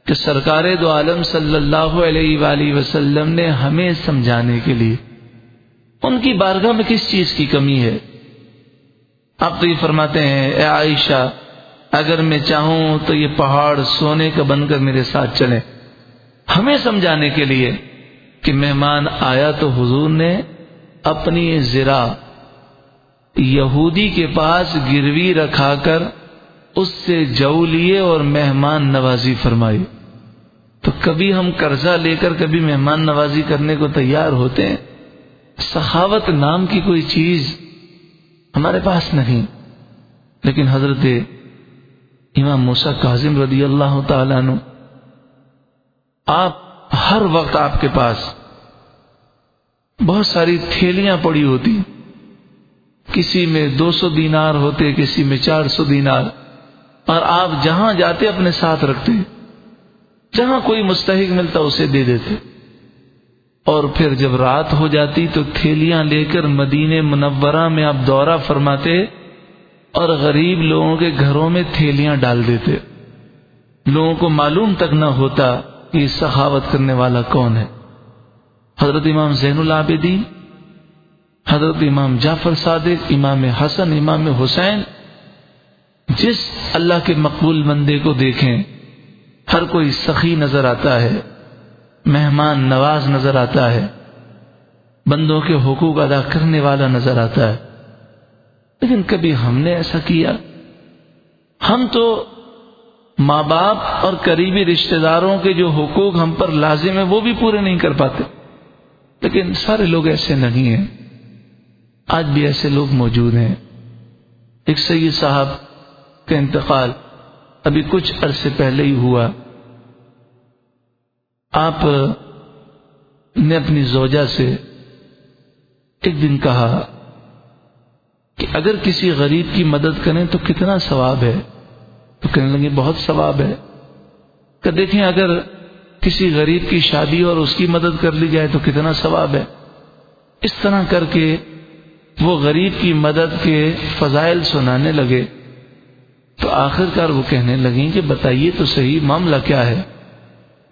کہ سرکار دو عالم صلی اللہ علیہ وآلہ وسلم نے ہمیں سمجھانے کے لیے ان کی بارگاہ میں کس چیز کی کمی ہے؟ آپ تو یہ فرماتے ہیں، اے عائشہ، اگر میں چاہوں تو یہ پہاڑ سونے کا بن کر میرے ساتھ چلے ہمیں سمجھانے کے لیے کہ مہمان آیا تو حضور نے اپنی زرا یہودی کے پاس گروی رکھا کر اس سے جو لیے اور مہمان نوازی فرمائی۔ تو کبھی ہم قرضہ لے کر کبھی مہمان نوازی کرنے کو تیار ہوتے ہیں؟ سخاوت نام کی کوئی چیز ہمارے پاس نہیں۔ لیکن حضرت امام موسا کاظم رضی اللہ تعالیٰ عنہ، آپ ہر وقت آپ کے پاس بہت ساری تھیلیاں پڑی ہوتی۔ کسی میں دو سو دینار ہوتے، کسی میں چار سو دینار۔ اور آپ جہاں جاتے، اپنے ساتھ رکھتے۔ جہاں کوئی مستحق ملتا، اسے دے دیتے۔ اور پھر جب رات ہو جاتی تو تھیلیاں لے کر مدینے منورہ میں آپ دورہ فرماتے اور غریب لوگوں کے گھروں میں تھیلیاں ڈال دیتے۔ لوگوں کو معلوم تک نہ ہوتا کہ سخاوت کرنے والا کون ہے۔ حضرت امام زین العابدین، حضرت امام جعفر صادق، امام حسن، امام حسین، جس اللہ کے مقبول بندے کو دیکھیں، ہر کوئی سخی نظر آتا ہے۔ مہمان نواز نظر آتا ہے۔ بندوں کے حقوق ادا کرنے والا نظر آتا ہے۔ لیکن کبھی ہم نے ایسا کیا؟ ہم تو ماں باپ اور قریبی رشتہ داروں کے جو حقوق ہم پر لازم ہیں وہ بھی پورے نہیں کر پاتے۔ لیکن سارے لوگ ایسے نہیں ہیں۔ آج بھی ایسے لوگ موجود ہیں۔ ایک سید صاحب کا انتقال ابھی کچھ عرصے پہلے ہی ہوا۔ آپ نے اپنی زوجہ سے ایک دن کہا کہ اگر کسی غریب کی مدد کریں تو کتنا ثواب ہے؟ تو کہنے لگے بہت ثواب ہے۔ کہ دیکھیں اگر کسی غریب کی شادی اور اس کی مدد کر لی جائے تو کتنا ثواب ہے۔ اس طرح کر کے وہ غریب کی مدد کے فضائل سنانے لگے۔ تو آخر کار وہ کہنے لگیں کہ بتائیے تو صحیح معاملہ کیا ہے؟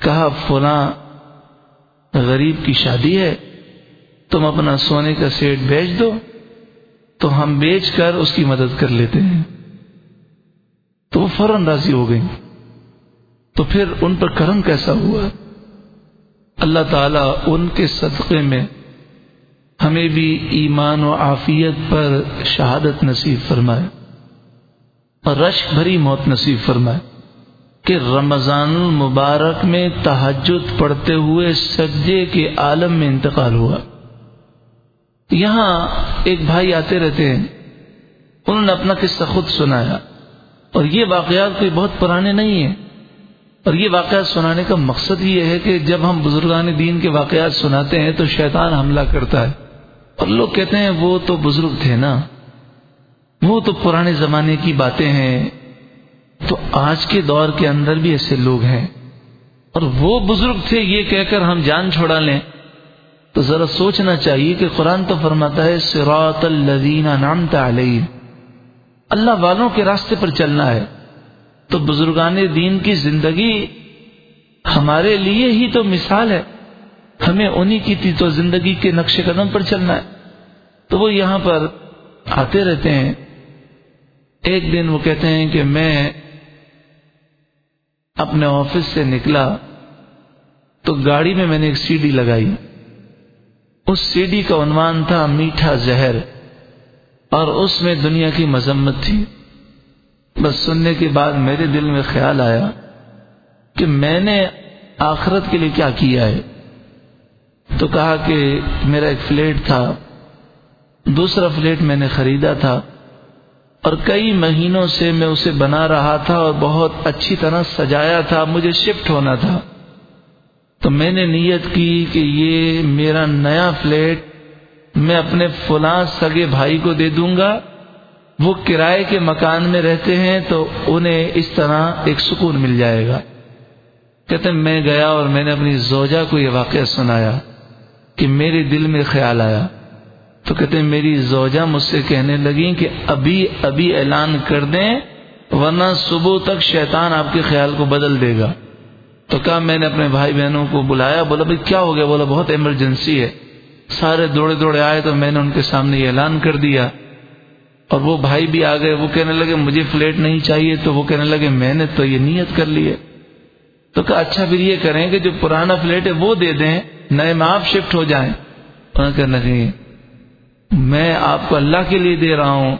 کہا، فلاں غریب کی شادی ہے، تم اپنا سونے کا سیٹ بیچ دو، تو ہم بیچ کر اس کی مدد کر لیتے ہیں۔ تو وہ فوراً راضی ہو گئی تو پھر ان پر کرم کیسا ہوا؟ اللہ تعالیٰ ان کے صدقے میں ہمیں بھی ایمان و عافیت پر شہادت نصیب فرمائے اور رشک بھری موت نصیب فرمائے۔ کہ رمضان المبارک میں تحجد پڑھتے ہوئے سجدے کے عالم میں انتقال ہوا۔ یہاں ایک بھائی آتے رہتے ہیں۔ انہوں نے اپنا قصہ خود سنایا۔ اور یہ واقعات کوئی بہت پرانے نہیں ہیں۔ اور یہ واقعات سنانے کا مقصد یہ ہے کہ جب ہم بزرگان دین کے واقعات سناتے ہیں تو شیطان حملہ کرتا ہے۔ اور لوگ کہتے ہیں وہ تو بزرگ تھے نا۔ وہ تو پرانے زمانے کی باتیں ہیں۔ تو آج کے دور کے اندر بھی ایسے لوگ ہیں۔ اور وہ بزرگ تھے یہ کہہ کر ہم جان چھوڑا لیں۔ تو ذرا سوچنا چاہیے کہ قرآن تو فرماتا ہے سراط الذین نامتا علیہ اللہ والوں کے راستے پر چلنا ہے۔ تو بزرگان دین کی زندگی ہمارے لیے ہی تو مثال ہے۔ ہمیں انہی کی تھی تو زندگی کے نقش قدم پر چلنا ہے۔ تو وہ یہاں پر آتے رہتے ہیں۔ ایک دن وہ کہتے ہیں کہ میں اپنے آفس سے نکلا تو گاڑی میں میں نے ایک سی ڈی لگائی۔ اس سی ڈی کا عنوان تھا میٹھا زہر، اور اس میں دنیا کی مذمت تھی۔ بس سننے کے بعد میرے دل میں خیال آیا کہ میں نے آخرت کے لیے کیا کیا ہے۔ تو کہا کہ میرا ایک فلیٹ تھا، دوسرا فلیٹ میں نے خریدا تھا۔ اور کئی مہینوں سے میں اسے بنا رہا تھا اور بہت اچھی طرح سجایا تھا، مجھے شفٹ ہونا تھا۔ تو میں نے نیت کی کہ یہ میرا نیا فلیٹ میں اپنے فلاں سگے بھائی کو دے دوں گا۔ وہ کرائے کے مکان میں رہتے ہیں تو انہیں اس طرح ایک سکون مل جائے گا۔ کہتے میں گیا اور میں نے اپنی زوجہ کو یہ واقعہ سنایا کہ میرے دل میں خیال آیا۔ تو کہتے ہیں میری زوجہ مجھ سے کہنے لگی کہ ابھی ابھی اعلان کر دیں ورنہ صبح تک شیطان آپ کے خیال کو بدل دے گا۔ تو کہا میں نے اپنے بھائی بہنوں کو بلایا، بولا بھائی کیا ہو گیا؟ بولا بہت ایمرجنسی ہے۔ سارے دوڑے دوڑے آئے تو میں نے ان کے سامنے یہ اعلان کر دیا۔ اور وہ بھائی بھی آ گئے، وہ کہنے لگے مجھے فلیٹ نہیں چاہیے، تو وہ کہنے لگے میں نے تو یہ نیت کر لی ہے۔ تو کہا اچھا پھر یہ کریں کہ جو پرانا فلیٹ ہے وہ دے دیں، نئے میں آپ شفٹ ہو جائیں۔ کہنے لگے میں آپ کو اللہ کے لیے دے رہا ہوں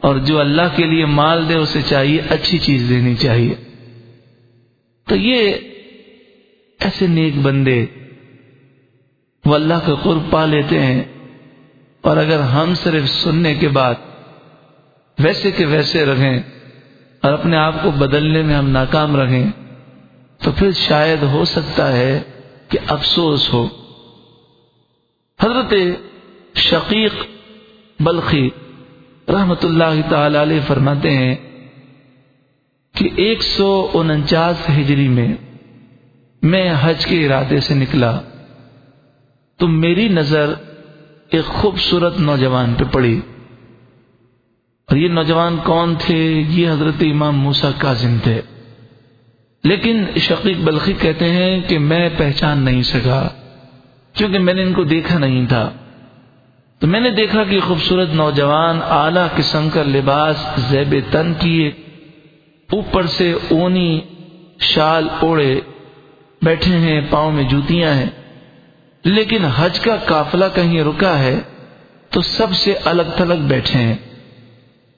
اور جو اللہ کے لیے مال دے اسے چاہیے، اچھی چیز دینی چاہیے۔ تو یہ ایسے نیک بندے وہ اللہ کا قرب پا لیتے ہیں۔ اور اگر ہم صرف سننے کے بعد ویسے کے ویسے رہیں اور اپنے آپ کو بدلنے میں ہم ناکام رہیں، تو پھر شاید ہو سکتا ہے کہ افسوس ہو۔ حضرت شقیق بلخی رحمت اللہ تعالی علیہ فرماتے ہیں کہ ایک سو انچاس ہجری میں میں حج کے ارادے سے نکلا تو میری نظر ایک خوبصورت نوجوان پہ پڑی۔ اور یہ نوجوان کون تھے؟ یہ حضرت امام موسا کاظم تھے۔ لیکن شقیق بلخی کہتے ہیں کہ میں پہچان نہیں سکا کیونکہ میں نے ان کو دیکھا نہیں تھا۔ تو میں نے دیکھا کہ خوبصورت نوجوان اعلی قسم کا لباس زیب تن کیے اوپر سے اونی شال اوڑے بیٹھے ہیں، پاؤں میں جوتیاں ہیں۔ لیکن حج کا قافلہ کہیں رکا ہے تو سب سے الگ تھلگ بیٹھے ہیں۔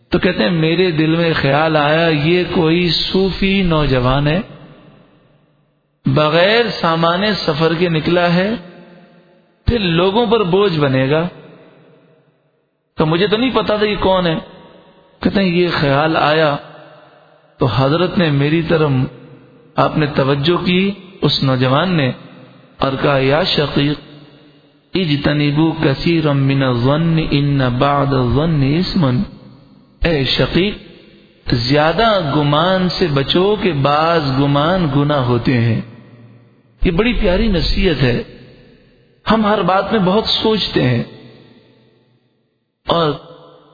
تو کہتے ہیں، میرے دل میں خیال آیا، یہ کوئی صوفی نوجوان ہے؟ بغیر سامان سفر کے نکلا ہے، پھر لوگوں پر بوجھ بنے گا۔ تو مجھے تو نہیں پتا تھا یہ کون ہے۔ کہتے ہیں، یہ خیال آیا تو حضرت نے میری طرف آپ نے توجہ کی، اس نوجوان نے اور کہا، یا شقیق، اجتنبو کثیر من الظن ان بعد الظن اسمن اے شقیق، زیادہ گمان سے بچو کہ بعض گمان گنا ہوتے ہیں۔ یہ بڑی پیاری نصیحت ہے۔ ہم ہر بات میں بہت سوچتے ہیں۔ اور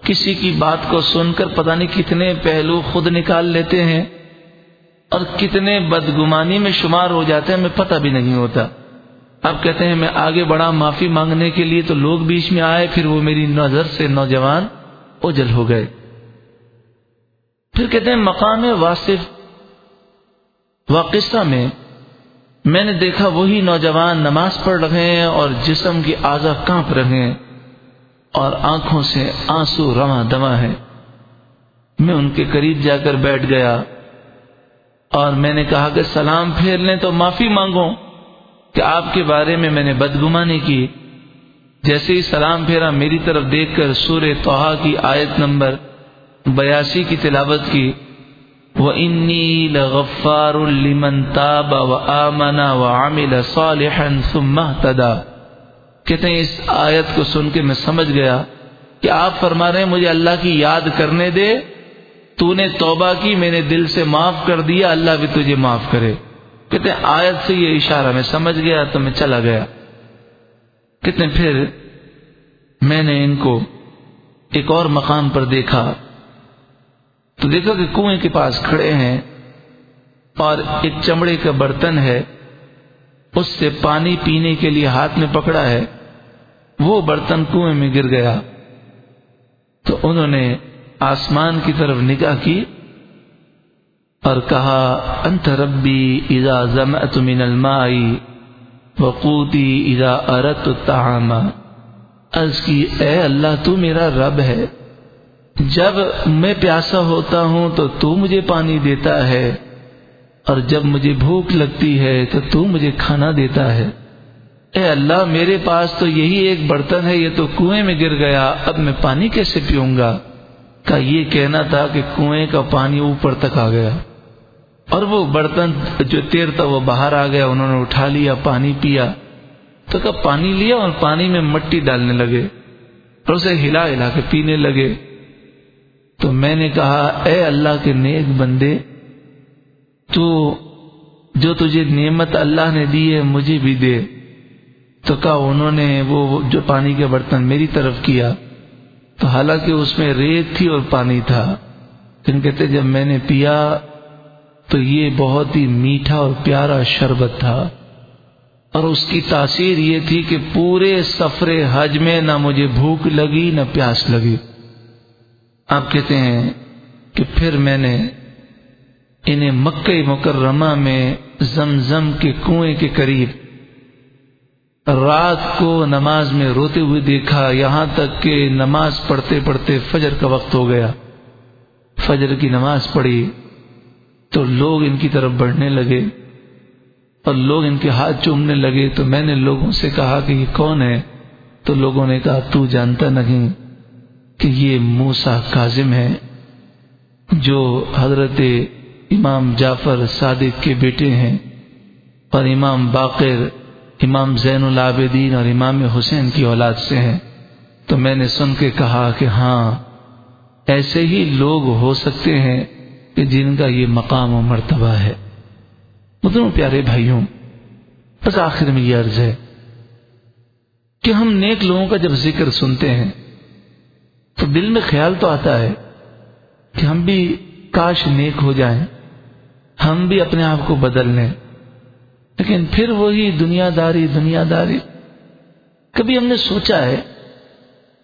کسی کی بات کو سن کر پتہ نہیں کتنے پہلو خود نکال لیتے ہیں اور کتنے بدگمانی میں شمار ہو جاتے ہیں، ہمیں پتہ بھی نہیں ہوتا۔ اب کہتے ہیں، میں آگے بڑھا، معافی مانگنے کے لیے تو لوگ بیچ میں آئے، پھر وہ میری نظر سے نوجوان اوجل ہو گئے۔ پھر کہتے ہیں، مقام واصف۔ واقصہ میں میں نے دیکھا، وہی نوجوان نماز پڑھ رہے ہیں اور جسم کی آزا کانپ رہے ہیں۔ اور آنکھوں سے آنسو رواں دما ہے میں ان کے قریب جا کر بیٹھ گیا اور میں نے کہا کہ سلام پھیر لیں تو معافی مانگو کہ آپ کے بارے میں میں نے بدگمانی کی۔ جیسے ہی سلام پھیرا، میری طرف دیکھ کر سور توحا کی آیت نمبر بیاسی کی تلاوت کی۔ وہ انی لغفار لمن تاب و آمنا و عامل صالحا ثم اهتدى۔ کہتے ہیں اس آیت کو سن کے میں سمجھ گیا کہ آپ فرما رہے ہیں، مجھے اللہ کی یاد کرنے دے، تو نے توبہ کی، میں نے دل سے معاف کر دیا، اللہ بھی تجھے معاف کرے۔ کہتے ہیں، آیت سے یہ اشارہ میں سمجھ گیا تو میں چلا گیا۔ کتنے پھر میں نے ان کو ایک اور مقام پر دیکھا۔ تو دیکھا کہ کنویں کے پاس کھڑے ہیں اور ایک چمڑے کا برتن ہے، اس سے پانی پینے کے لیے ہاتھ میں پکڑا ہے۔ وہ برتن کنویں میں گر گیا۔ تو انہوں نے آسمان کی طرف نگاہ کی اور کہا، انت ربی اذا زمأت من الماء وقوتی اذا ارت الطعام۔ از کی، اے اللہ، تو میرا رب ہے۔ جب میں پیاسا ہوتا ہوں تو تو مجھے پانی دیتا ہے، اور جب مجھے بھوک لگتی ہے تو تو مجھے کھانا دیتا ہے۔ اے اللہ، میرے پاس تو یہی ایک برتن ہے، یہ تو کنویں میں گر گیا، اب میں پانی کیسے پیوں گا؟ کا یہ کہنا تھا کہ کنویں کا پانی اوپر تک آ گیا۔ اور وہ برتن جو تیر تھا، وہ باہر آ گیا، انہوں نے اٹھا لیا، پانی پیا۔ تو کب پانی لیا اور پانی میں مٹی ڈالنے لگے اور اسے ہلا ہلا کے پینے لگے۔ تو میں نے کہا، اے اللہ کے نیک بندے، تو جو تجھے نعمت اللہ نے دی ہے، مجھے بھی دے۔ تو کہا انہوں نے وہ جو پانی کے برتن میری طرف کیا تو حالانکہ اس میں ریت تھی اور پانی تھا۔ لیکن کہتے جب میں نے پیا تو یہ بہت ہی میٹھا اور پیارا شربت تھا۔ اور اس کی تاثیر یہ تھی کہ پورے سفر حج میں نہ مجھے بھوک لگی نہ پیاس لگی۔ آپ کہتے ہیں کہ پھر میں نے انہیں مکہ مکرمہ میں زمزم کے کنویں کے قریب رات کو نماز میں روتے ہوئے دیکھا، یہاں تک کہ نماز پڑھتے پڑھتے فجر کا وقت ہو گیا۔ فجر کی نماز پڑھی تو لوگ ان کی طرف بڑھنے لگے اور لوگ ان کے ہاتھ چومنے لگے۔ تو میں نے لوگوں سے کہا کہ یہ کون ہے؟ تو لوگوں نے کہا، تو جانتا نہیں کہ یہ موسا کاظم ہے، جو حضرت امام جعفر صادق کے بیٹے ہیں اور امام باقر امام زین العابدین اور امام حسین کی اولاد سے ہیں۔ تو میں نے سن کے کہا کہ ہاں ایسے ہی لوگ ہو سکتے ہیں کہ جن کا یہ مقام و مرتبہ ہے۔ مطلب پیارے بھائیوں، بس آخر میں یہ عرض ہے کہ ہم نیک لوگوں کا جب ذکر سنتے ہیں، تو دل میں خیال تو آتا ہے کہ ہم بھی کاش نیک ہو جائیں، ہم بھی اپنے آپ کو بدل لیں۔ لیکن پھر وہی دنیا داری دنیا داری۔ کبھی ہم نے سوچا ہے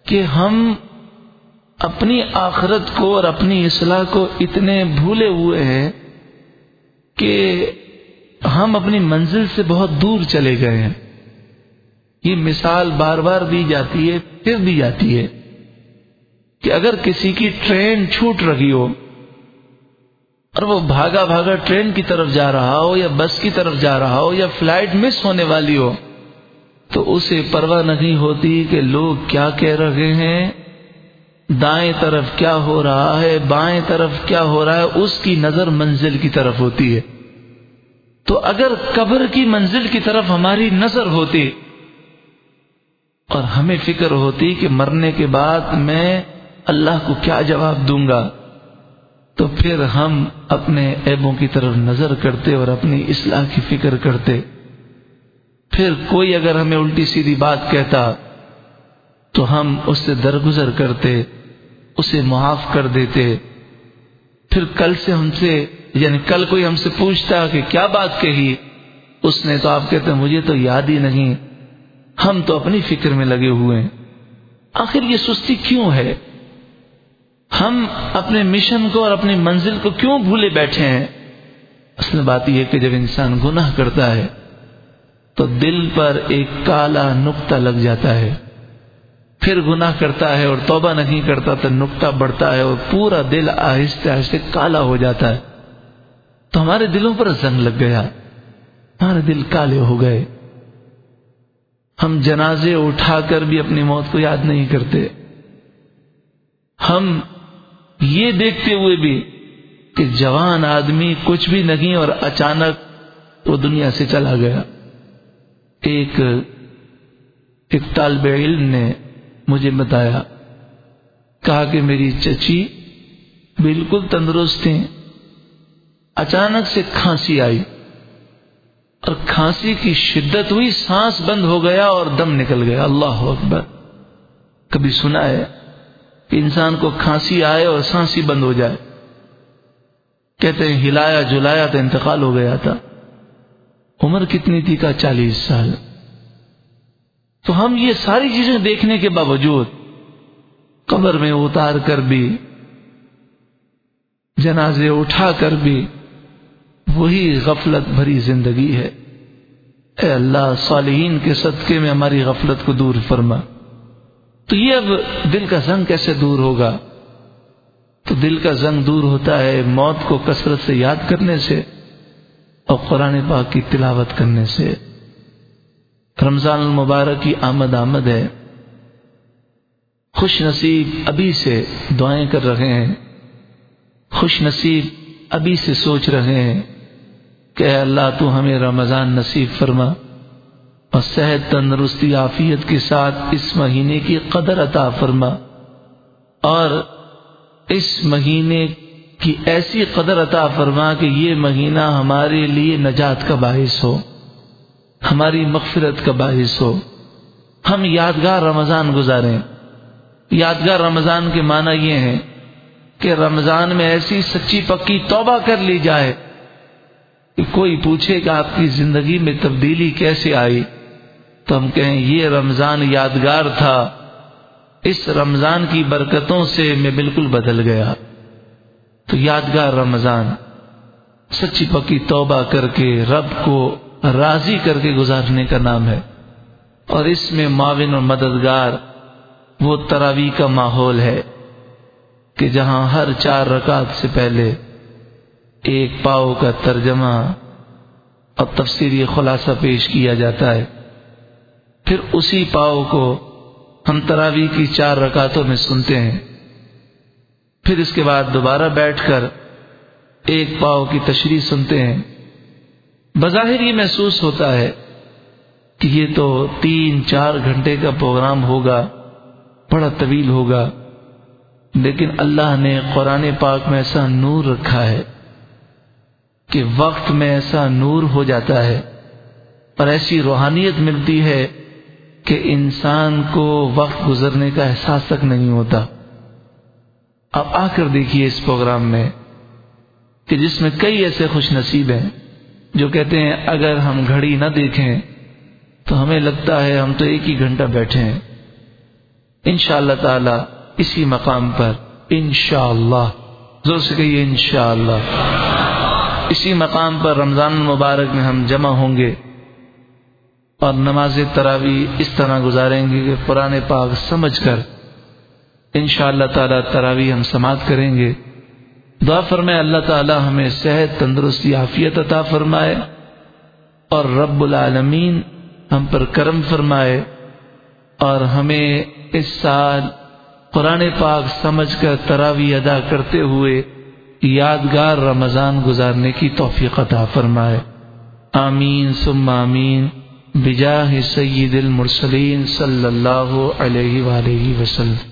کہ ہم اپنی آخرت کو اور اپنی اصلاح کو اتنے بھولے ہوئے ہیں کہ ہم اپنی منزل سے بہت دور چلے گئے ہیں۔ یہ مثال بار بار دی جاتی ہے، پھر دی جاتی ہے کہ اگر کسی کی ٹرین چھوٹ رہی ہو اور وہ بھاگا بھاگا ٹرین کی طرف جا رہا ہو یا بس کی طرف جا رہا ہو یا فلائٹ مس ہونے والی ہو، تو اسے پرواہ نہیں ہوتی کہ لوگ کیا کہہ رہے ہیں، دائیں طرف کیا ہو رہا ہے، بائیں طرف کیا ہو رہا ہے، اس کی نظر منزل کی طرف ہوتی ہے۔ تو اگر قبر کی منزل کی طرف ہماری نظر ہوتی اور ہمیں فکر ہوتی کہ مرنے کے بعد میں اللہ کو کیا جواب دوں گا؟ تو پھر ہم اپنے ایبوں کی طرف نظر کرتے اور اپنی اصلاح کی فکر کرتے۔ پھر کوئی اگر ہمیں الٹی سیدھی بات کہتا تو ہم اس سے درگزر کرتے، اسے معاف کر دیتے۔ پھر کل سے ہم سے یعنی کل کوئی ہم سے پوچھتا کہ کیا بات کہی؟ اس نے تو آپ کہتے مجھے تو یاد ہی نہیں۔ ہم تو اپنی فکر میں لگے ہوئے ہیں۔ آخر یہ سستی کیوں ہے؟ ہم اپنے مشن کو اور اپنی منزل کو کیوں بھولے بیٹھے ہیں؟ اصل بات یہ کہ جب انسان گناہ کرتا ہے، تو دل پر ایک کالا نقطہ لگ جاتا ہے۔ پھر گناہ کرتا ہے اور توبہ نہیں کرتا، تو نقطہ بڑھتا ہے اور پورا دل آہستہ آہستہ کالا ہو جاتا ہے۔ تو ہمارے دلوں پر زنگ لگ گیا۔ ہمارے دل کالے ہو گئے۔ ہم جنازے اٹھا کر بھی اپنی موت کو یاد نہیں کرتے۔ ہم یہ دیکھتے ہوئے بھی کہ جوان آدمی کچھ بھی نہیں اور اچانک وہ دنیا سے چلا گیا۔ ایک ایک طالب علم نے مجھے بتایا، کہا کہ میری چچی بالکل تندرست تھیں اچانک سے کھانسی آئی اور کھانسی کی شدت ہوئی، سانس بند ہو گیا اور دم نکل گیا۔ اللہ اکبر، کبھی سنا ہے؟ کہ انسان کو کھانسی آئے اور سانسی بند ہو جائے۔ کہتے ہیں، ہلایا جلایا تو انتقال ہو گیا تھا۔ عمر کتنی تھی کا چالیس سال۔ تو ہم یہ ساری چیزیں دیکھنے کے باوجود قبر میں اتار کر بھی، جنازے اٹھا کر بھی وہی غفلت بھری زندگی ہے۔ اے اللہ، صالحین کے صدقے میں ہماری غفلت کو دور فرما۔ تو یہ اب دل کا زنگ کیسے دور ہوگا؟ تو دل کا زنگ دور ہوتا ہے موت کو کثرت سے یاد کرنے سے اور قرآن پاک کی تلاوت کرنے سے۔ رمضان المبارک کی آمد آمد ہے۔ خوش نصیب ابھی سے دعائیں کر رہے ہیں۔ خوش نصیب ابھی سے سوچ رہے ہیں کہ اے اللہ تو ہمیں رمضان نصیب فرما۔ اور صحت تندرستی عافیت کے ساتھ اس مہینے کی قدر عطا فرما۔ اور اس مہینے کی ایسی قدر عطا فرما کہ یہ مہینہ ہمارے لیے نجات کا باعث ہو، ہماری مغفرت کا باعث ہو۔ ہم یادگار رمضان گزاریں۔ یادگار رمضان کے معنی یہ ہے کہ رمضان میں ایسی سچی پکی توبہ کر لی جائے کہ کوئی پوچھے کہ آپ کی زندگی میں تبدیلی کیسے آئی۔ تو ہم کہیں یہ رمضان یادگار تھا، اس رمضان کی برکتوں سے میں بالکل بدل گیا۔ تو یادگار رمضان، سچی پکی توبہ کر کے، رب کو راضی کر کے گزارنے کا نام ہے۔ اور اس میں معاون اور مددگار وہ تراوی کا ماحول ہے کہ جہاں ہر چار رکعت سے پہلے ایک پاؤ کا ترجمہ اور تفسیری خلاصہ پیش کیا جاتا ہے۔ پھر اسی پاؤ کو ہم تراوی کی چار رکعتوں میں سنتے ہیں۔ پھر اس کے بعد دوبارہ بیٹھ کر ایک پاؤ کی تشریح سنتے ہیں۔ بظاہر یہ محسوس ہوتا ہے کہ یہ تو تین چار گھنٹے کا پروگرام ہوگا، بڑا طویل ہوگا، لیکن اللہ نے قرآن پاک میں ایسا نور رکھا ہے کہ وقت میں ایسا نور ہو جاتا ہے اور ایسی روحانیت ملتی ہے کہ انسان کو وقت گزرنے کا احساس تک نہیں ہوتا۔ اب آ کر دیکھیے اس پروگرام میں کہ جس میں کئی ایسے خوش نصیب ہیں جو کہتے ہیں، اگر ہم گھڑی نہ دیکھیں تو ہمیں لگتا ہے ہم تو ایک ہی گھنٹہ بیٹھے ہیں۔ ان شاء اللہ تعالی اسی مقام پر ان شاء اللہ زور سے کہیے ان شاء اللہ اسی مقام پر رمضان المبارک میں ہم جمع ہوں گے۔ اور نماز تراوی اس طرح گزاریں گے کہ قرآن پاک سمجھ کر ان شاء اللہ تعالیٰ تراوی ہم سماعت کریں گے۔ دعا فرمائے اللہ تعالیٰ ہمیں صحت، تندرستی، عافیت عطا فرمائے اور رب العالمین ہم پر کرم فرمائے اور ہمیں اس سال قرآن پاک سمجھ کر تراوی ادا کرتے ہوئے یادگار رمضان گزارنے کی توفیق عطا فرمائے۔ آمین، ثم آمین۔ بجاہ سید المرسلین صلی اللہ علیہ وآلہ وسلم۔